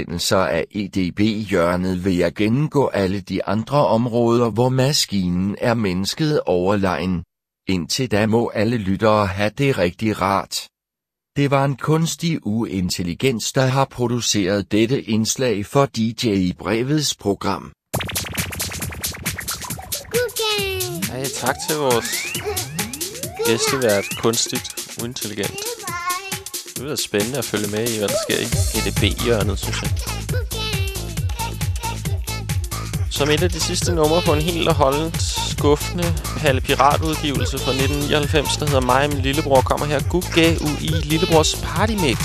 Udsendelser af EDB-hjørnet vil jeg gennemgå alle de andre områder, hvor maskinen er mennesket overlegen. Indtil da må alle lyttere have det rigtig rart. Det var en kunstig uintelligens, der har produceret dette indslag for DJ Brevets program. Ej, tak til vores gæstevært, kunstigt uintelligent. Det bliver spændende at følge med i, hvad der sker i EDB-hjørnet, synes jeg. Som et af de sidste numre på en helt og holdent skuffende Palle Pirat-udgivelse fra 1999, der hedder Mig og min lillebror, kommer her Gugge i Lillebrors Party Mix.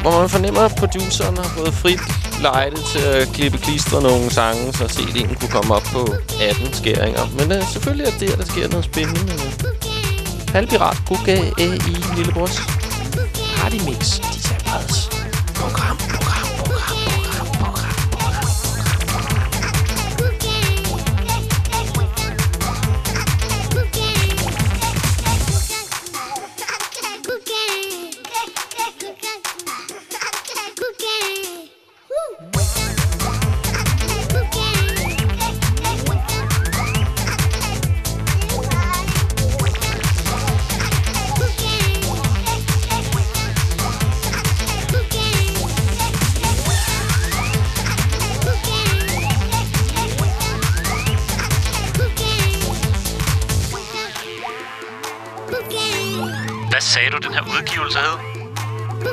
Hvor man fornemmer, at produceren har fået frit lejde til at klippe klistre nogle sange, så CD'en kunne komme op på 18 skæringer. Men uh, selvfølgelig er det der, der sker noget spændende. Halvpirat, Gugge i Lillebrors Hardy Mix. De tager program,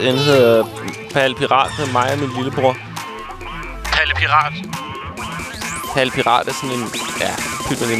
Den hedder Palle Pirat med mig og min lillebror. Palle Pirat. Palle Pirat er sådan en... Ja, pyt med det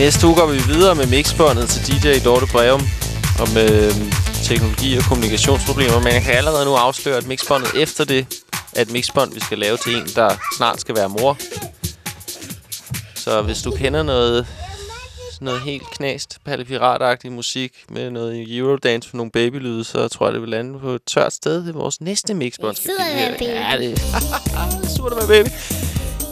Næste uge går vi videre med mixbåndet til DJ Dorte Breum om øh, teknologi og kommunikationsproblemer. Men jeg kan allerede nu afsløre, at mixbåndet efter det er et mixbånd, vi skal lave til en, der snart skal være mor. Så hvis du kender noget, noget helt knast, Palle Pirat-agtig musik med noget Eurodance for nogle babylyde, så tror jeg, det vil lande på et tørt sted. Det er vores næste mixbånd. Skal Surt det er surt at være baby.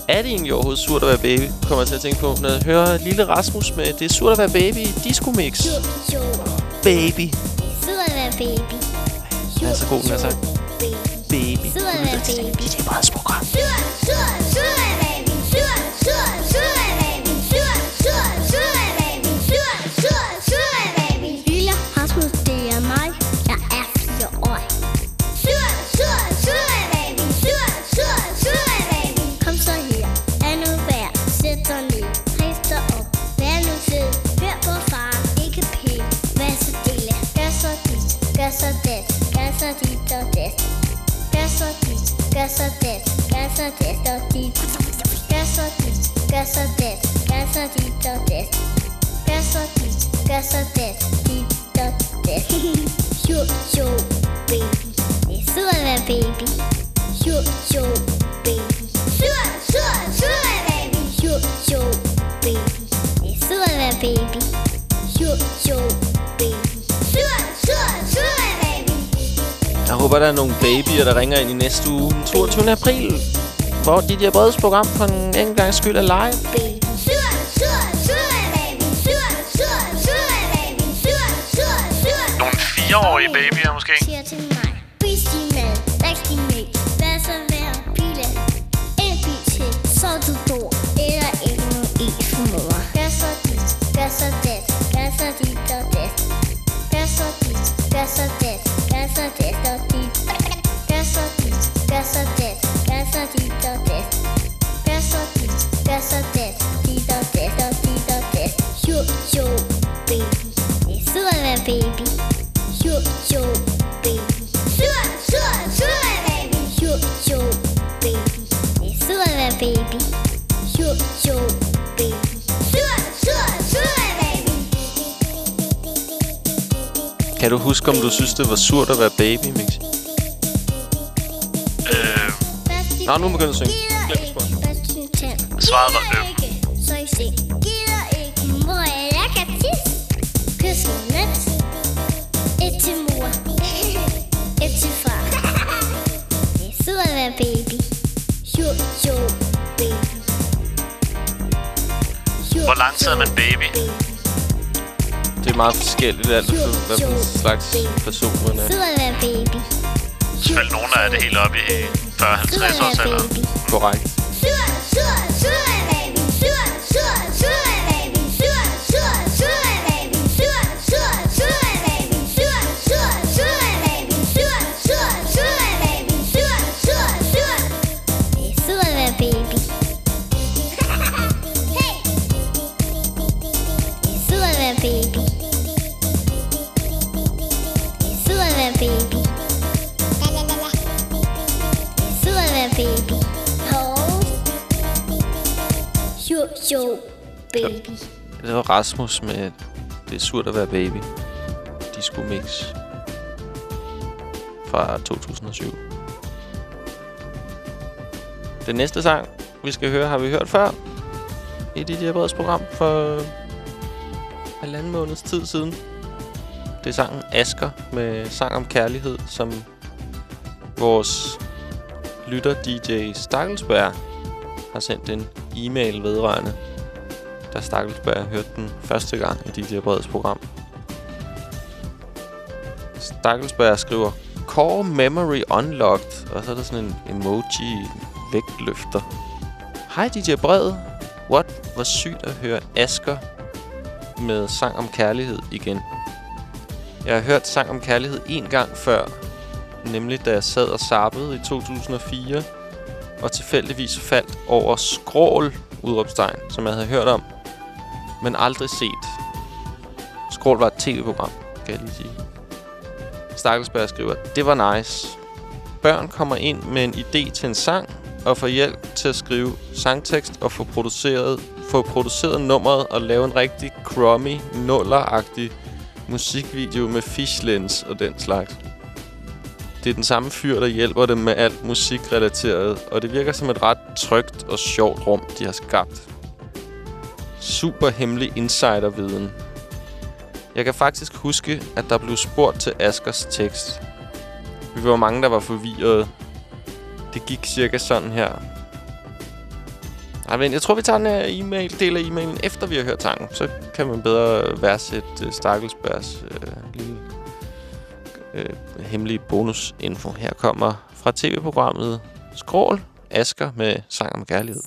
Er det egentlig overhovedet surt at være baby? Kommer jeg til at tænke på, når jeg hører lille Rasmus med Det er surt at være baby Disco Mix. Baby. Surt at være baby. Den er så god, den her sang. Baby. Surt at være baby. Det er bare et program. Surt, surt, Grandson this, grandson this, don't this. Grandson this, grandson this, grandson this, don't this. Grandson this, grandson this, grandson this, don't this. Grandson this, grandson this, this, don't this. Yo, yo, baby, this one, baby. Yo, yo, baby. Sure, sure, sure, baby. Yo, yo, baby, this one, baby. Yo, yo. Baby. Håber, der er nogle babyer, der ringer ind i næste uge. Den 22. april. Hvor DJ Breds program for en enkelt gang skyld er live. Nogle fireårige babyer måske. Siger til mig. Spis din mad, drik din mælk. Lad så være pille. En bil til, så du dår. Eller ikke nogen is for mor. Gør så dit, gør så det. Gør så dit og det. Gør så dit, gør så det. Gør så det og det. Gør så dit, gør så det. Dit og det og dit og. Jo, jo, baby. Det er at være baby. Jo, jo, baby. Sur, sur, sur baby. Jo, jo, baby. Det er at være baby. Jo, jo, baby. Sur, sur, sur baby. Kan du huske, om du synes, det var surt at være baby, Mix? Nå, nu er begyndt at synge. Glem spørgsmålet. svaret var øm. Så I se, gider ikke mor, jeg kan tisse. Kys min mens. Et til mor. Et til far. Det er sødt at være baby. Jo, jo, baby. Jo, Hvor lang tid er man baby? Det er meget forskelligt, alt efter hvad for en slags person man er. Være baby fald nogen, der er det helt oppe i 40-50 års alder. Korrekt. Jo, baby. baby. Det var Rasmus med Det er surt at være baby. Disco Mix. Fra 2007. Den næste sang, vi skal høre, har vi hørt før. I DJ Breds program for halvanden måneds tid siden. Det er sangen Asker med sang om kærlighed, som vores lytter DJ Stakkelsberg har sendt en e-mail vedrørende, da Stakkelsberg hørte den første gang i DJ Breds program. Stakkelsberg skriver Core Memory Unlocked, og så er der sådan en emoji vægtløfter. Hej DJ Bred. What? var sygt at høre Asker med sang om kærlighed igen. Jeg har hørt sang om kærlighed en gang før, nemlig da jeg sad og sappede i 2004, og tilfældigvis faldt over Skrål, udråbstegn, som jeg havde hørt om, men aldrig set. Skrål var et tv-program, kan jeg lige sige. Stakkelsberg skriver, det var nice. Børn kommer ind med en idé til en sang, og får hjælp til at skrive sangtekst og få produceret, få produceret nummeret og lave en rigtig crummy, nulleragtig musikvideo med fishlens og den slags. Det er den samme fyr, der hjælper dem med alt musikrelateret, og det virker som et ret trygt og sjovt rum, de har skabt. Super hemmelig insiderviden. Jeg kan faktisk huske, at der blev spurgt til Askers tekst. Vi var mange, der var forvirrede. Det gik cirka sådan her. Ej, men jeg tror, vi tager den her e-mail, del af e-mailen, efter vi har hørt sangen. Så kan man bedre værdsætte øh, uh, Stakkelsbergs uh, øh, lille øh, hemmelige bonusinfo. Her kommer fra tv-programmet Skrål, Asker med sang om kærlighed.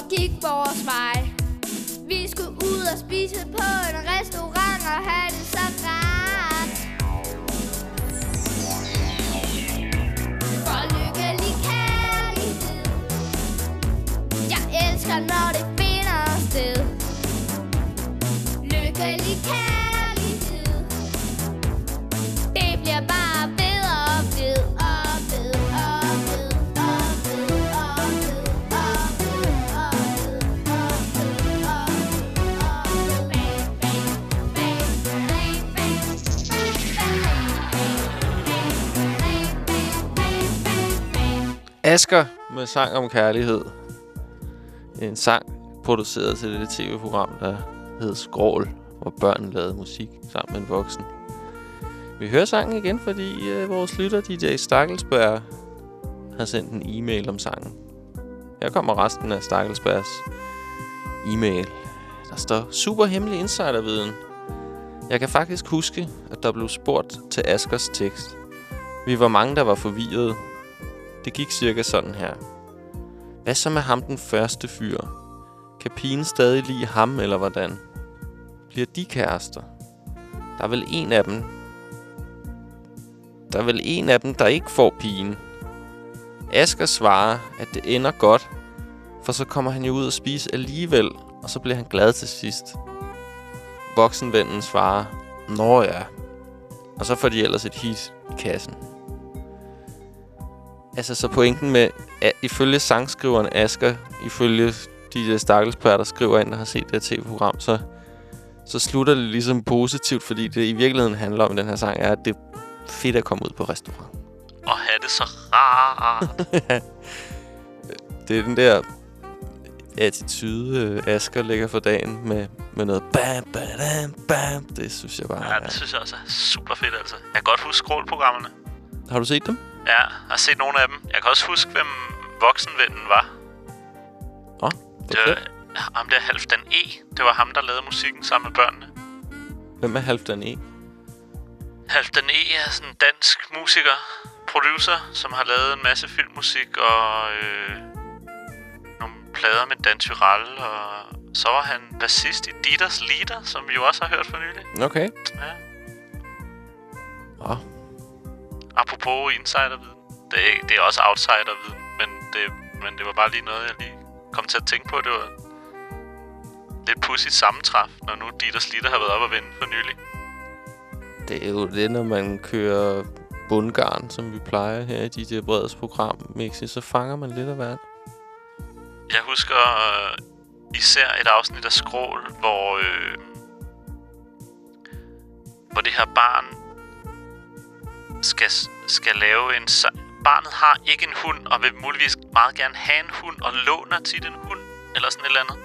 Og gik vores vej. Vi skulle ud og spise på en restaurant og have det så rart. For lykkelig kærlighed. Jeg elsker, når det Asker med sang om kærlighed. En sang produceret til det tv-program, der hed Skrål, hvor børn lavede musik sammen med en voksen. Vi hører sangen igen, fordi øh, vores lytter DJ Stakkelsberg har sendt en e-mail om sangen. Her kommer resten af Stakkelsbergs e-mail. Der står super hemmelig insiderviden. Jeg kan faktisk huske, at der blev spurgt til Askers tekst. Vi var mange, der var forvirrede. Det gik cirka sådan her. Hvad så med ham den første fyr? Kan pigen stadig lide ham, eller hvordan? Bliver de kærester? Der er vel en af dem... Der er vel en af dem, der ikke får pigen. Asger svarer, at det ender godt, for så kommer han jo ud og spise alligevel, og så bliver han glad til sidst. Voksenvennen svarer, Nå ja. Og så får de ellers et hit i kassen. Altså, så pointen med, at ifølge sangskriveren Asker, ifølge de der stakkelsbær, der skriver ind, der har set det her tv-program, så, så slutter det ligesom positivt, fordi det i virkeligheden handler om den her sang, er, at det er fedt at komme ud på restaurant. Og have det så rart. det er den der attitude, øh, Asger lægger for dagen med, med noget bam, bam, bam. Det synes jeg bare ja, det synes jeg også er super fedt, altså. Jeg kan godt huske skrålprogrammerne. Har du set dem? Ja, jeg har set nogle af dem. Jeg kan også huske, hvem voksenvennen var. Åh, det var ham der Halfdan E. Det var ham, der lavede musikken sammen med børnene. Hvem er Halfdan E? Halfdan E. er sådan en dansk musiker, producer, som har lavet en masse filmmusik og øh, nogle plader med Dan Tyrell. Og så var han bassist i Dieters Leader, som vi jo også har hørt for nylig. Okay. Ja. Åh. Apropos insiderviden. Det er, det er også outsiderviden, men det, men det var bare lige noget, jeg lige kom til at tænke på. Det var lidt pudsigt sammentræf, når nu Dieters Leader har været op og vinde for nylig. Det er jo det, når man kører bundgarn, som vi plejer her i DJ Breds program, Mixi, så fanger man lidt af hvert. Jeg husker øh, især et afsnit af Skrål, hvor, øh, hvor det her barn skal, skal lave en... Barnet har ikke en hund, og vil muligvis meget gerne have en hund, og låner tit en hund, eller sådan et eller andet.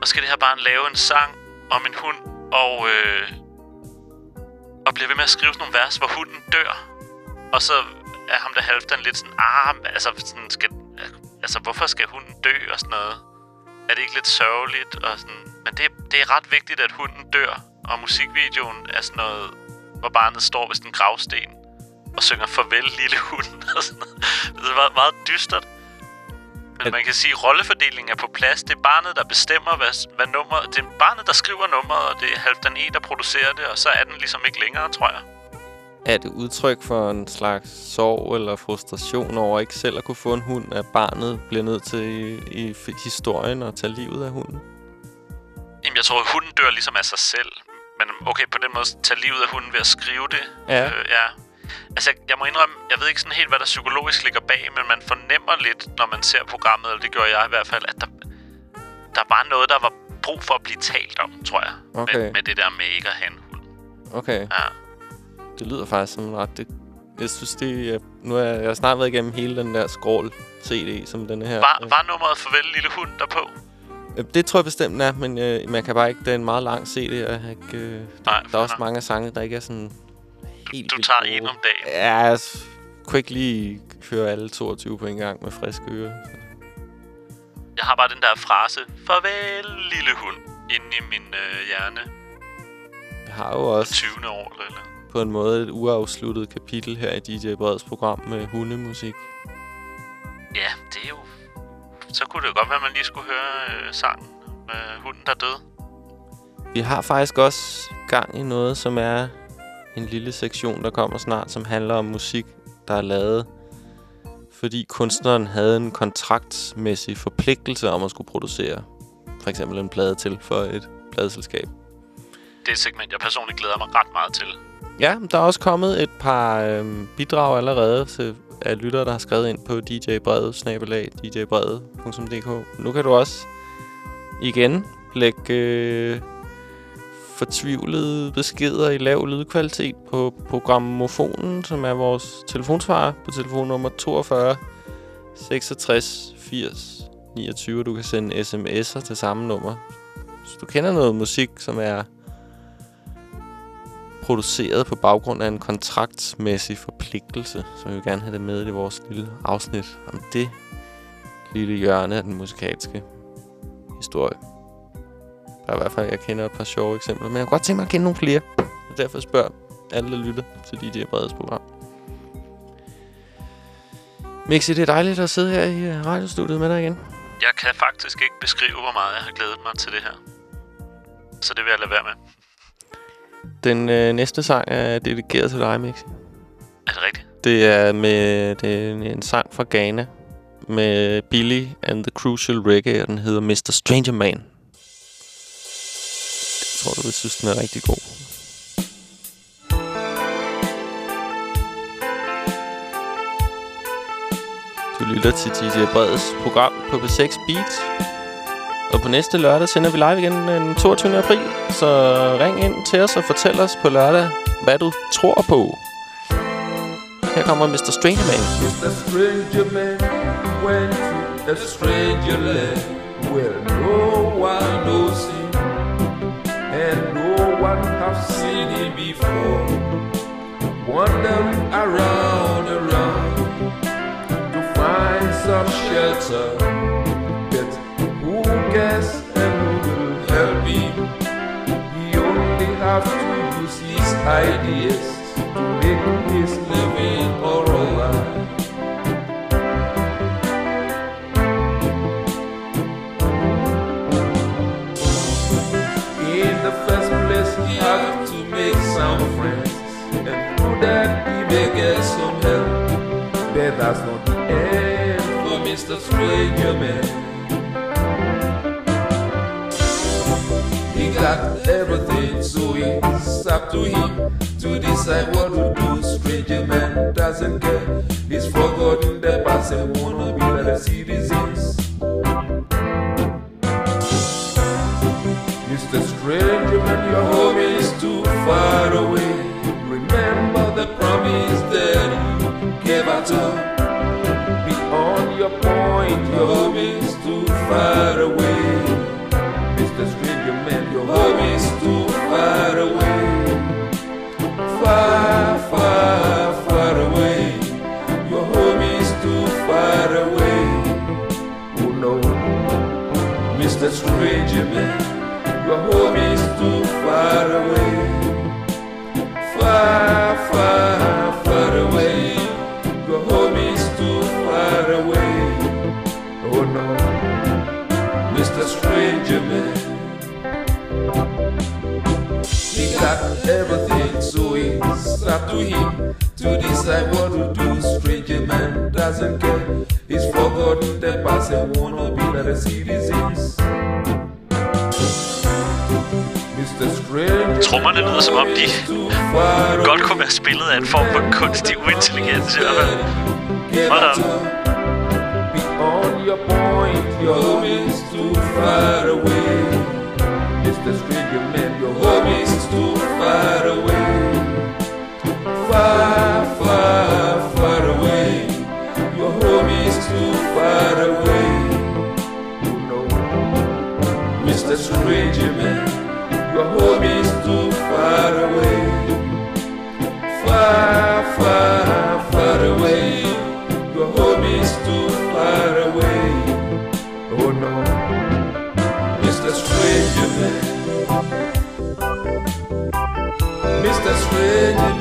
Og skal det her barn lave en sang om en hund, og, øh, og bliver ved med at skrive sådan nogle vers, hvor hunden dør. Og så er ham der Halvdan lidt sådan, ah, altså, sådan, skal, altså, hvorfor skal hunden dø og sådan noget? Er det ikke lidt sørgeligt? Og sådan, men det, det er ret vigtigt, at hunden dør, og musikvideoen er sådan noget, hvor barnet står ved sådan en gravsten og synger farvel, lille hund. Og sådan noget. Det er meget, meget dystert. Men man kan sige, at rollefordelingen er på plads. Det er barnet, der bestemmer, hvad, hvad nummer... Det er barnet, der skriver nummeret, og det er Halvdan E, der producerer det, og så er den ligesom ikke længere, tror jeg. Er det udtryk for en slags sorg eller frustration over ikke selv at kunne få en hund, at barnet bliver nødt til i, i historien at tage livet af hunden? Jamen, jeg tror, at hunden dør ligesom af sig selv. Men okay, på den måde tage livet af hunden ved at skrive det. Ja. Øh, ja. Altså, jeg, jeg må indrømme, jeg ved ikke sådan helt, hvad der psykologisk ligger bag, men man fornemmer lidt, når man ser programmet, eller det gør jeg i hvert fald, at der, der var noget, der var brug for at blive talt om, tror jeg. Okay. Med, med det der med ikke at have en hund. Okay. Ja. Det lyder faktisk som ret... Det, jeg synes, det er... Nu har jeg, har snart været igennem hele den der skrål CD, som den her. Var, var nummeret Farvel Lille Hund derpå? Øh, Det tror jeg bestemt, den er, men øh, man kan bare ikke... Det er en meget lang CD, og jeg ikke, øh, Nej, der er også mange sange, der ikke er sådan helt Du tager en om dagen. Ja, jeg s- kunne ikke lige køre alle 22 på en gang med friske ører. Jeg Jeg har bare den der frase, farvel lille hund, inde i min øh, hjerne. Jeg har jo også 20. år eller, eller. på en måde et uafsluttet kapitel her i DJ Breds program med hundemusik. Ja, det er jo... Så kunne det godt være, at man lige skulle høre øh, sangen med hunden, der døde. Vi har faktisk også gang i noget, som er en lille sektion, der kommer snart, som handler om musik, der er lavet, fordi kunstneren havde en kontraktmæssig forpligtelse om at skulle producere for eksempel en plade til for et pladeselskab. Det er et segment, jeg personligt glæder mig ret meget til. Ja, der er også kommet et par øhm, bidrag allerede til, af lyttere, der har skrevet ind på djbrevet, snabelag, djbrevet.dk. Nu kan du også igen lægge øh, fortvivlede beskeder i lav lydkvalitet på programmofonen, som er vores telefonsvarer på telefonnummer 42 66 80 29. Du kan sende sms'er til samme nummer. Hvis du kender noget musik, som er produceret på baggrund af en kontraktmæssig forpligtelse, så vi vil gerne have det med i vores lille afsnit om det lille hjørne af den musikalske historie. Der er i hvert fald, jeg kender et par sjove eksempler, men jeg kunne godt tænke mig at kende nogle flere. Og derfor spørger alle, der lytter til DJ Breds program. Mixi, det er dejligt at sidde her i øh, radiostudiet med dig igen. Jeg kan faktisk ikke beskrive, hvor meget jeg har glædet mig til det her. Så det vil jeg lade være med. Den øh, næste sang er dedikeret til dig, Mixi. Er det rigtigt? Det er med det er en, sang fra Ghana med Billy and the Crucial Reggae, og den hedder Mr. Stranger Man. Jeg tror, du vil synes, den er rigtig god. Du lytter til DJ Breds program på P6 Beats. Og på næste lørdag sender vi live igen den 22. april. Så ring ind til os og fortæl os på lørdag, hvad du tror på. Her kommer Mr. Stranger Man. Mr. Stranger Man went to a stranger land where no one knows him and no one have seen him before. Wandering around, around to find some shelter, and who will help him? He only have to use his ideas to make his living alright. In the first place, he have to make some friends, and through that he may get some help. But that's not the end for Mr. Stranger Man. Got everything, so it's up to him to decide what to do. Stranger man doesn't care. He's forgotten the past and wanna be like citizens. Mr. Stranger man, your home is too far away. Remember the promise that you gave out up. Be on your point, your home is too far away. Too far away. Far, far, far away. Your home is too far away. Oh no, Mr. Stranger Man, your home is too far away. Got everything, so it's up to him to decide what to do. Stranger man doesn't care. He's forgotten the past and wanna be like the citizens. Trommerne lyder som om, de godt kunne være spillet af en form for kunstig uintelligens i hvert fald. Hold on. Be on your point, your home is too far away. Mr. Stranger Man, your home is too far away. Far, far, far away. Your home is too far away. No, Mr. Stranger Man, your home Mr. Stranger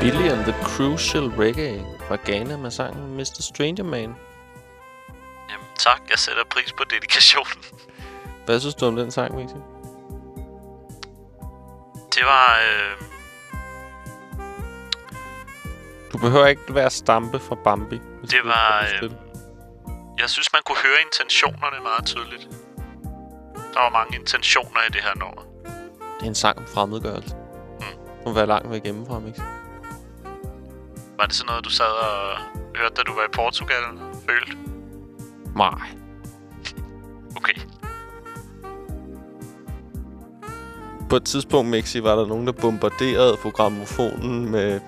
Billy and the Crucial Reggae fra Ghana med sangen Mr. Stranger Man. Jamen tak, jeg sætter pris på dedikationen. Hvad synes du om den sang, Mixi? Det var... Øh, Du behøver ikke være stampe fra Bambi. det var... Øh. Jeg synes, man kunne høre intentionerne meget tydeligt. Der var mange intentioner i det her nummer. Det er en sang om fremmedgørelse. Mm. Må være langt væk hjemmefra, Mixi. Var det sådan noget, du sad og hørte, da du var i Portugal? Følte? Nej. Okay. På et tidspunkt, Mixi, var der nogen, der bombarderede på gramofonen med,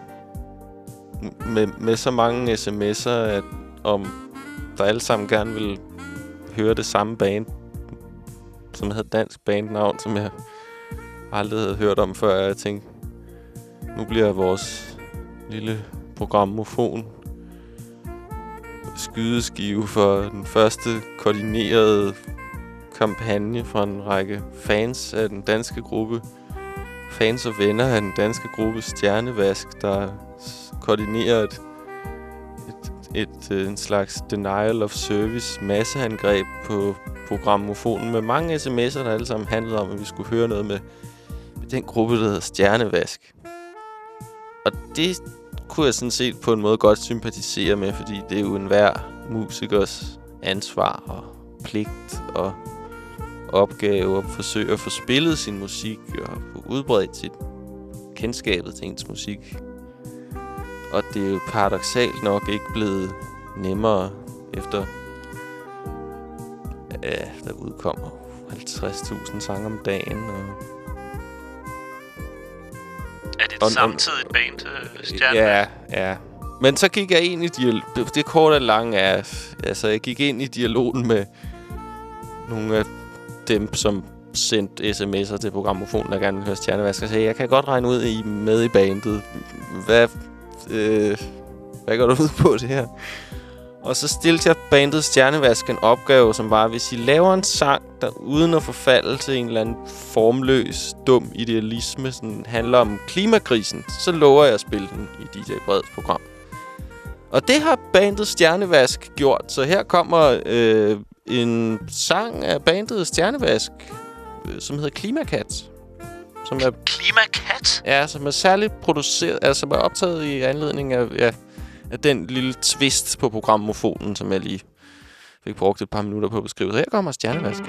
med, med så mange sms'er, at om der alle sammen gerne vil høre det samme band, som havde dansk bandnavn, som jeg aldrig havde hørt om før. Jeg tænkte, nu bliver vores lille programmofon skydeskive for den første koordinerede kampagne fra en række fans af den danske gruppe. Fans og venner af den danske gruppe Stjernevask, der koordinerer et, et, øh, en slags denial of service masseangreb på programmofonen med mange sms'er, der alle sammen handlede om, at vi skulle høre noget med, med den gruppe, der hedder Stjernevask. Og det kunne jeg sådan set på en måde godt sympatisere med, fordi det er jo enhver musikers ansvar og pligt og opgave at forsøge at få spillet sin musik og få udbredt sit kendskabet til ens musik. Og det er jo paradoxalt nok ikke blevet nemmere efter ja, der udkommer 50.000 sange om dagen. Og Er det Og- et samtidigt band, øh, Stjerne? Ja, ja. Men så gik jeg ind i dialog... Det, det korte og lange er... Altså, jeg gik ind i dialogen med nogle af dem, som sendte sms'er til programmofonen, der gerne ville høre Stjernevask, og sagde, jeg kan godt regne ud, I med i bandet. Hvad, øh, hvad går du ud på det her? Og så stillede jeg bandet Stjernevask en opgave, som var, hvis I laver en sang, der uden at forfalde til en eller anden formløs, dum idealisme, sådan handler om klimakrisen, så lover jeg at spille den i DJ Breds program. Og det har bandet Stjernevask gjort, så her kommer øh, en sang af bandet Stjernevask, øh, som hedder Klimakat. Som er, Klimakat? ja, som er særligt produceret, altså som er optaget i anledning af, ja, af den lille twist på programmofonen, som jeg lige fik brugt et par minutter på at beskrive. Så her kommer Stjernevask.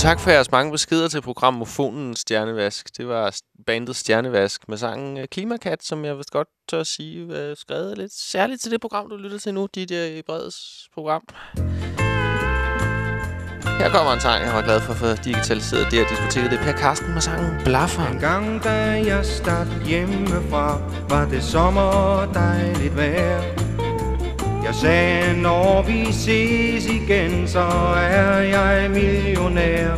Tak for jeres mange beskeder til programmofonen Stjernevask. Det var bandet Stjernevask med sangen øh, Klimakat, som jeg vist godt tør at sige, er skrevet lidt særligt til det program, du lytter til nu, dit i Breds program. Her kommer en sang, jeg var glad for at få digitaliseret det her diskoteket. Det er Per Karsten med sangen Blaffer. En gang da jeg startede hjemmefra, var det sommer dejligt vejr. Jeg sagde, når vi ses igen, så er jeg millionær.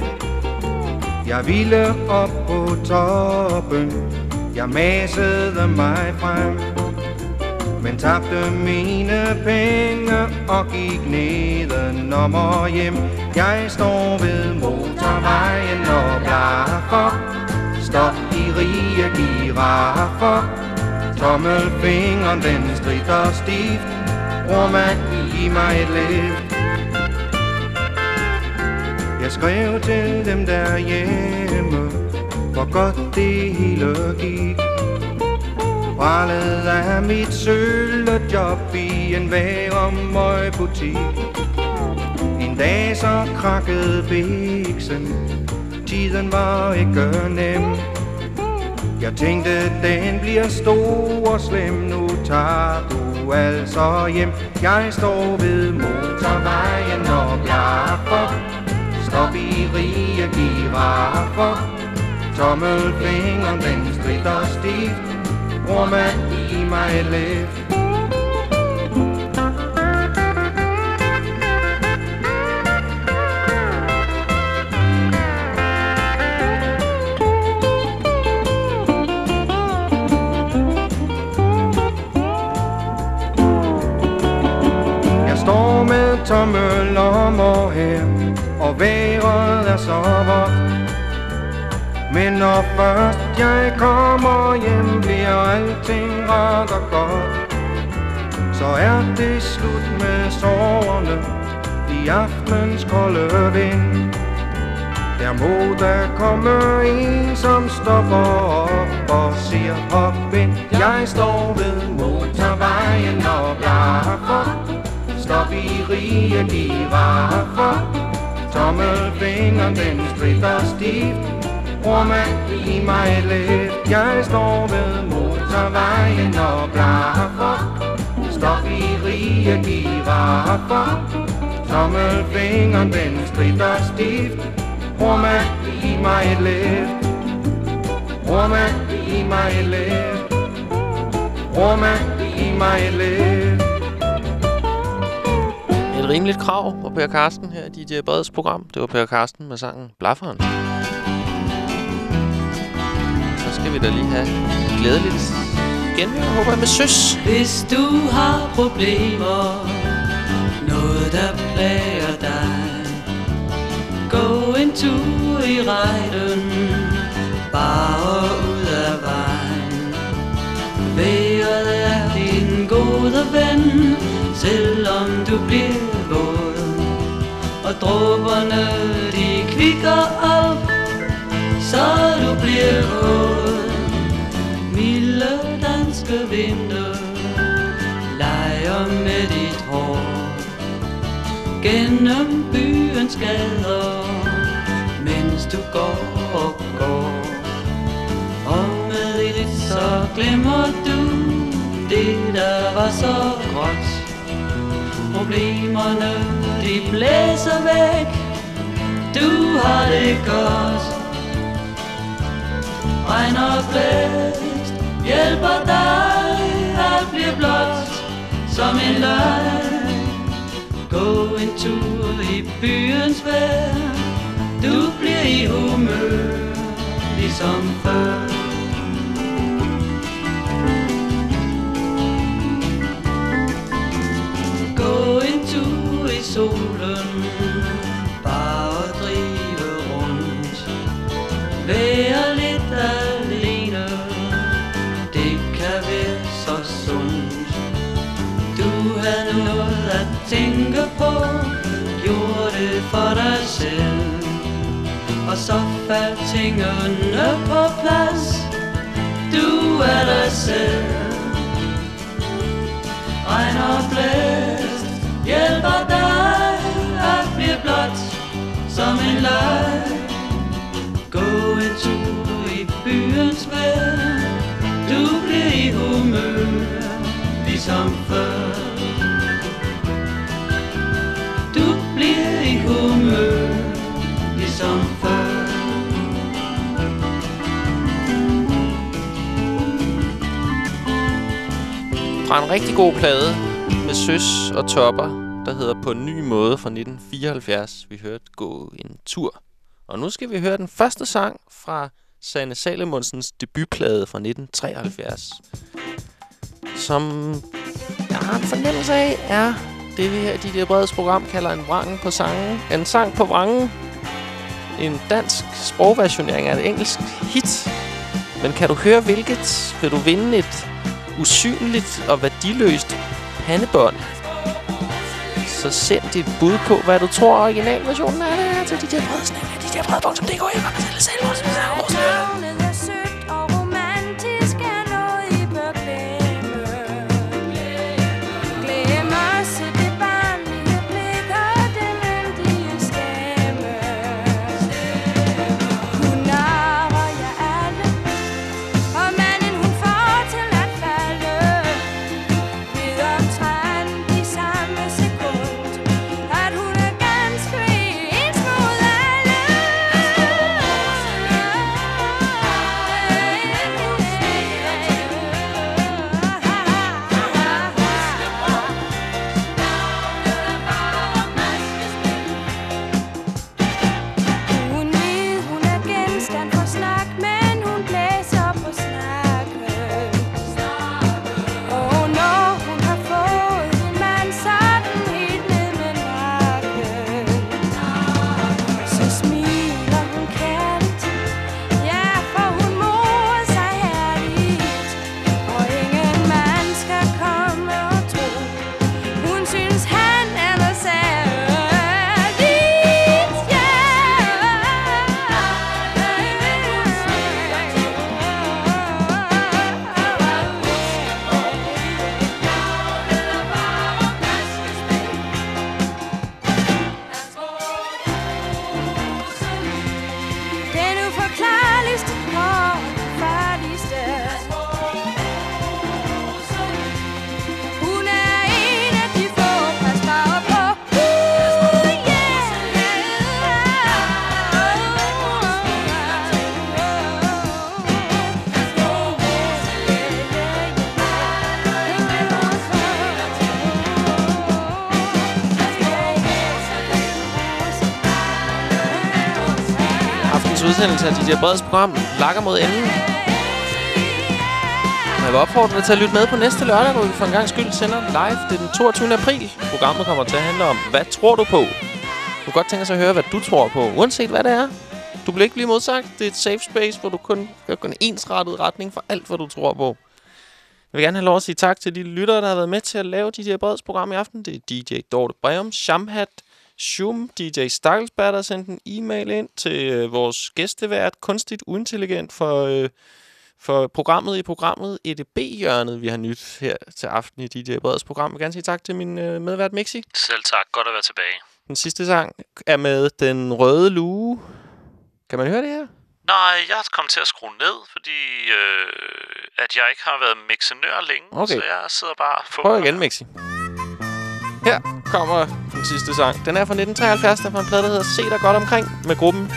Jeg ville op på toppen, jeg masede mig frem. Men tabte mine penge og gik nedenom og hjem. Jeg står ved motorvejen og blaffer. Stop i rige giraffer. Tommelfingeren den strider stift. Bror man, giv mig et lift. Jeg skrev til dem derhjemme, hvor godt det hele gik. Prallet af mit job i en væremøgbutik. En dag så krakkede biksen, tiden var ikke nem. Jeg tænkte, den bliver stor og slem, nu tager du altså hjem. Jeg står ved motorvejen og blaffer, stop i rige giraffer. Tommelfingeren den stritter stift, Bror mand, giv mig et lift først jeg kommer hjem, bliver alting ret og godt. Så er det slut med soverne i aftens kolde vind. Der må der komme en, som stopper op og siger hop ind. Jeg står ved motorvejen og blaffer. Stop i rige giraffer. Tommelfingeren den stritter stift Bror mand, giv mig lidt. Jeg står ved motorvejen og blaffer Stop i rige giraffer. Tommelfingeren den strider stift. Bror mand, giv mig lidt. Lift Bror mand, giv mig lidt. Lift Bror mand, giv mig et Et rimeligt krav på Per Karsten her i DJ Breds program. Det var Per Karsten med sangen Blafferen skal vi da lige have glædeligt genhør, håber jeg, med søs. Hvis du har problemer, noget der plager dig, gå en tur i regnen, bare ud af vejen. Været er din gode ven, selvom du bliver våd, og dråberne de kvikker op, så du bliver våd Milde danske vinter Leger med dit hår. Gennem byens gader Mens du går og går. Og med dit så glemmer du Det der var så gråt. Problemerne de blæser væk. Du har det godt. Regner og blæst Hjælper dig at blive blot som en løg. Gå en tur i byens vejr. Du bliver i humør ligesom før. Gå en tur i solen Bare drive rundt. Vær for dig selv. Og så faldt tingene på plads. Du er dig selv. Regn og blæst Hjælper dig at blive blot som en leg. Gå en tur i byens vær Du bliver i humør ligesom før. Bliver i humør ligesom før Fra en rigtig god plade med søs og topper, der hedder På en ny måde fra 1974. Vi hørte Gå en tur. Og nu skal vi høre den første sang fra Sanne Salomonsens debutplade fra 1973. Som jeg har en fornemmelse af, er det, vi her i dit Breds program kalder en vrangen på sangen. En sang på vrangen. En dansk sprogversionering af et engelsk hit. Men kan du høre hvilket, vil du vinde et usynligt og værdiløst pandebånd. Så send dit bud på, hvad du tror originalversionen er til DJ Bredsen af djbred.dk. Jeg kommer til selv Pia Breds program lakker mod enden. Og jeg vil opfordre dig til at lytte med på næste lørdag, hvor vi for en gang skyld sender live. Det er den 22. april. Programmet kommer til at handle om, hvad tror du på? Du kan godt tænke sig at høre, hvad du tror på, uanset hvad det er. Du bliver ikke blive modsagt. Det er et safe space, hvor du kun kan gå en ensrettet retning for alt, hvad du tror på. Jeg vil gerne have lov at sige tak til de lyttere, der har været med til at lave DJ Breds program i aften. Det er DJ Dorte Breum, Shamhat, Shum, DJ Stakkelsberg, der sendte en e-mail ind til øh, vores gæstevært, kunstigt uintelligent for, øh, for programmet i programmet EDB-hjørnet, vi har nyt her til aften i DJ Breds program. Jeg gerne sige tak til min øh, medvært Mixi. Selv tak. Godt at være tilbage. Den sidste sang er med Den Røde Lue. Kan man høre det her? Nej, jeg er kommet til at skrue ned, fordi øh, at jeg ikke har været mixenør længe. Okay. Så jeg sidder bare. Prøv igen, Mixi. Her kommer den sidste sang. Den er fra 1973, der er fra en plade, der hedder Se dig godt omkring, med gruppen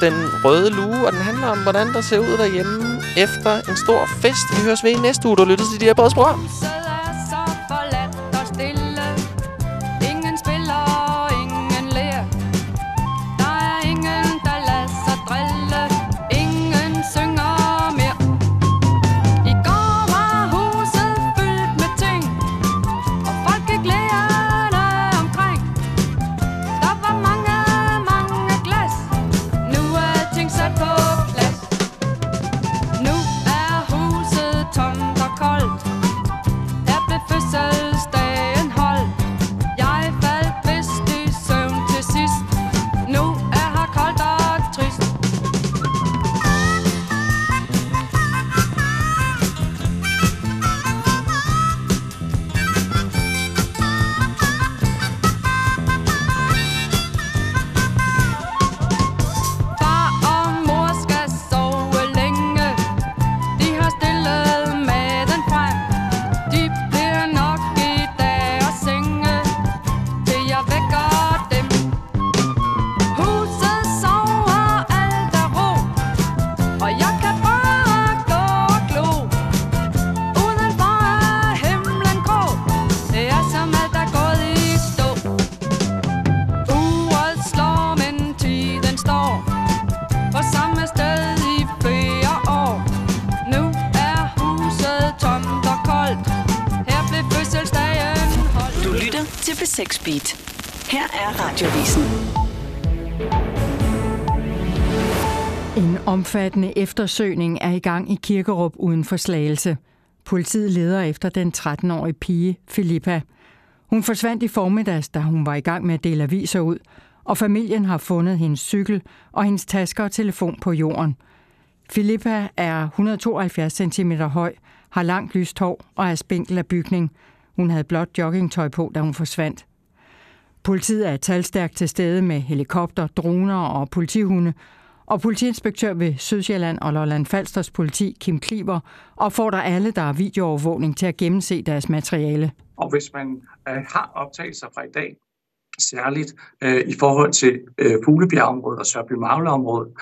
Den Røde Lue, og den handler om, hvordan der ser ud derhjemme efter en stor fest. Vi høres ved i næste uge, du lytter til de her program. Eftersøgning er i gang i Kirkerup uden for Slagelse. Politiet leder efter den 13-årige pige, Filippa. Hun forsvandt i formiddags, da hun var i gang med at dele aviser ud, og familien har fundet hendes cykel og hendes tasker og telefon på jorden. Filippa er 172 cm høj, har langt lyst hår og er spinkel af bygning. Hun havde blot joggingtøj på, da hun forsvandt. Politiet er talstærkt til stede med helikopter, droner og politihunde, og politiinspektør ved Sydsjælland og Lolland Falsters politi, Kim Kliber, opfordrer alle, der har videoovervågning til at gennemse deres materiale. Og hvis man øh, har optagelser fra i dag, særligt øh, i forhold til øh, Fuglebjergområdet og Sørby området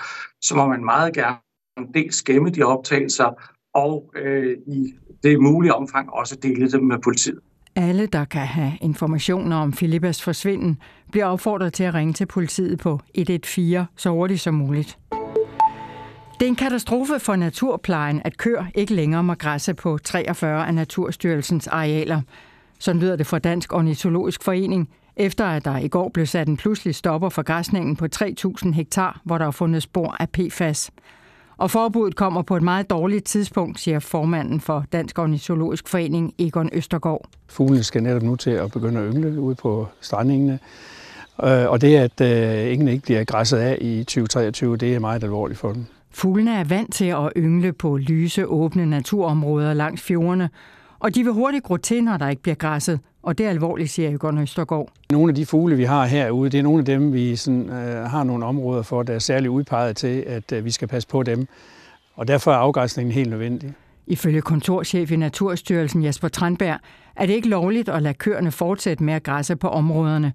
så må man meget gerne dels gemme de optagelser og øh, i det mulige omfang også dele dem med politiet. Alle, der kan have informationer om Filippas forsvinden, bliver opfordret til at ringe til politiet på 114 så hurtigt som muligt. Det er en katastrofe for naturplejen, at køer ikke længere må græsse på 43 af Naturstyrelsens arealer. Sådan lyder det fra Dansk Ornitologisk Forening, efter at der i går blev sat en pludselig stopper for græsningen på 3.000 hektar, hvor der er fundet spor af PFAS. Og forbuddet kommer på et meget dårligt tidspunkt, siger formanden for Dansk Ornitologisk Forening, Egon Østergaard. Fuglene skal netop nu til at begynde at yngle ude på strandingene. Øh, og det, at øh, ingen ikke bliver græsset af i 2023, det er meget alvorligt for dem. Fuglene er vant til at yngle på lyse, åbne naturområder langs fjordene, og de vil hurtigt gro til, når der ikke bliver græsset. Og det er alvorligt, siger Egon Østergaard. Nogle af de fugle, vi har herude, det er nogle af dem, vi sådan, øh, har nogle områder for, der er særligt udpeget til, at øh, vi skal passe på dem. Og derfor er afgræsningen helt nødvendig. Ifølge kontorchef i Naturstyrelsen Jesper Tranberg er det ikke lovligt at lade køerne fortsætte med at græsse på områderne.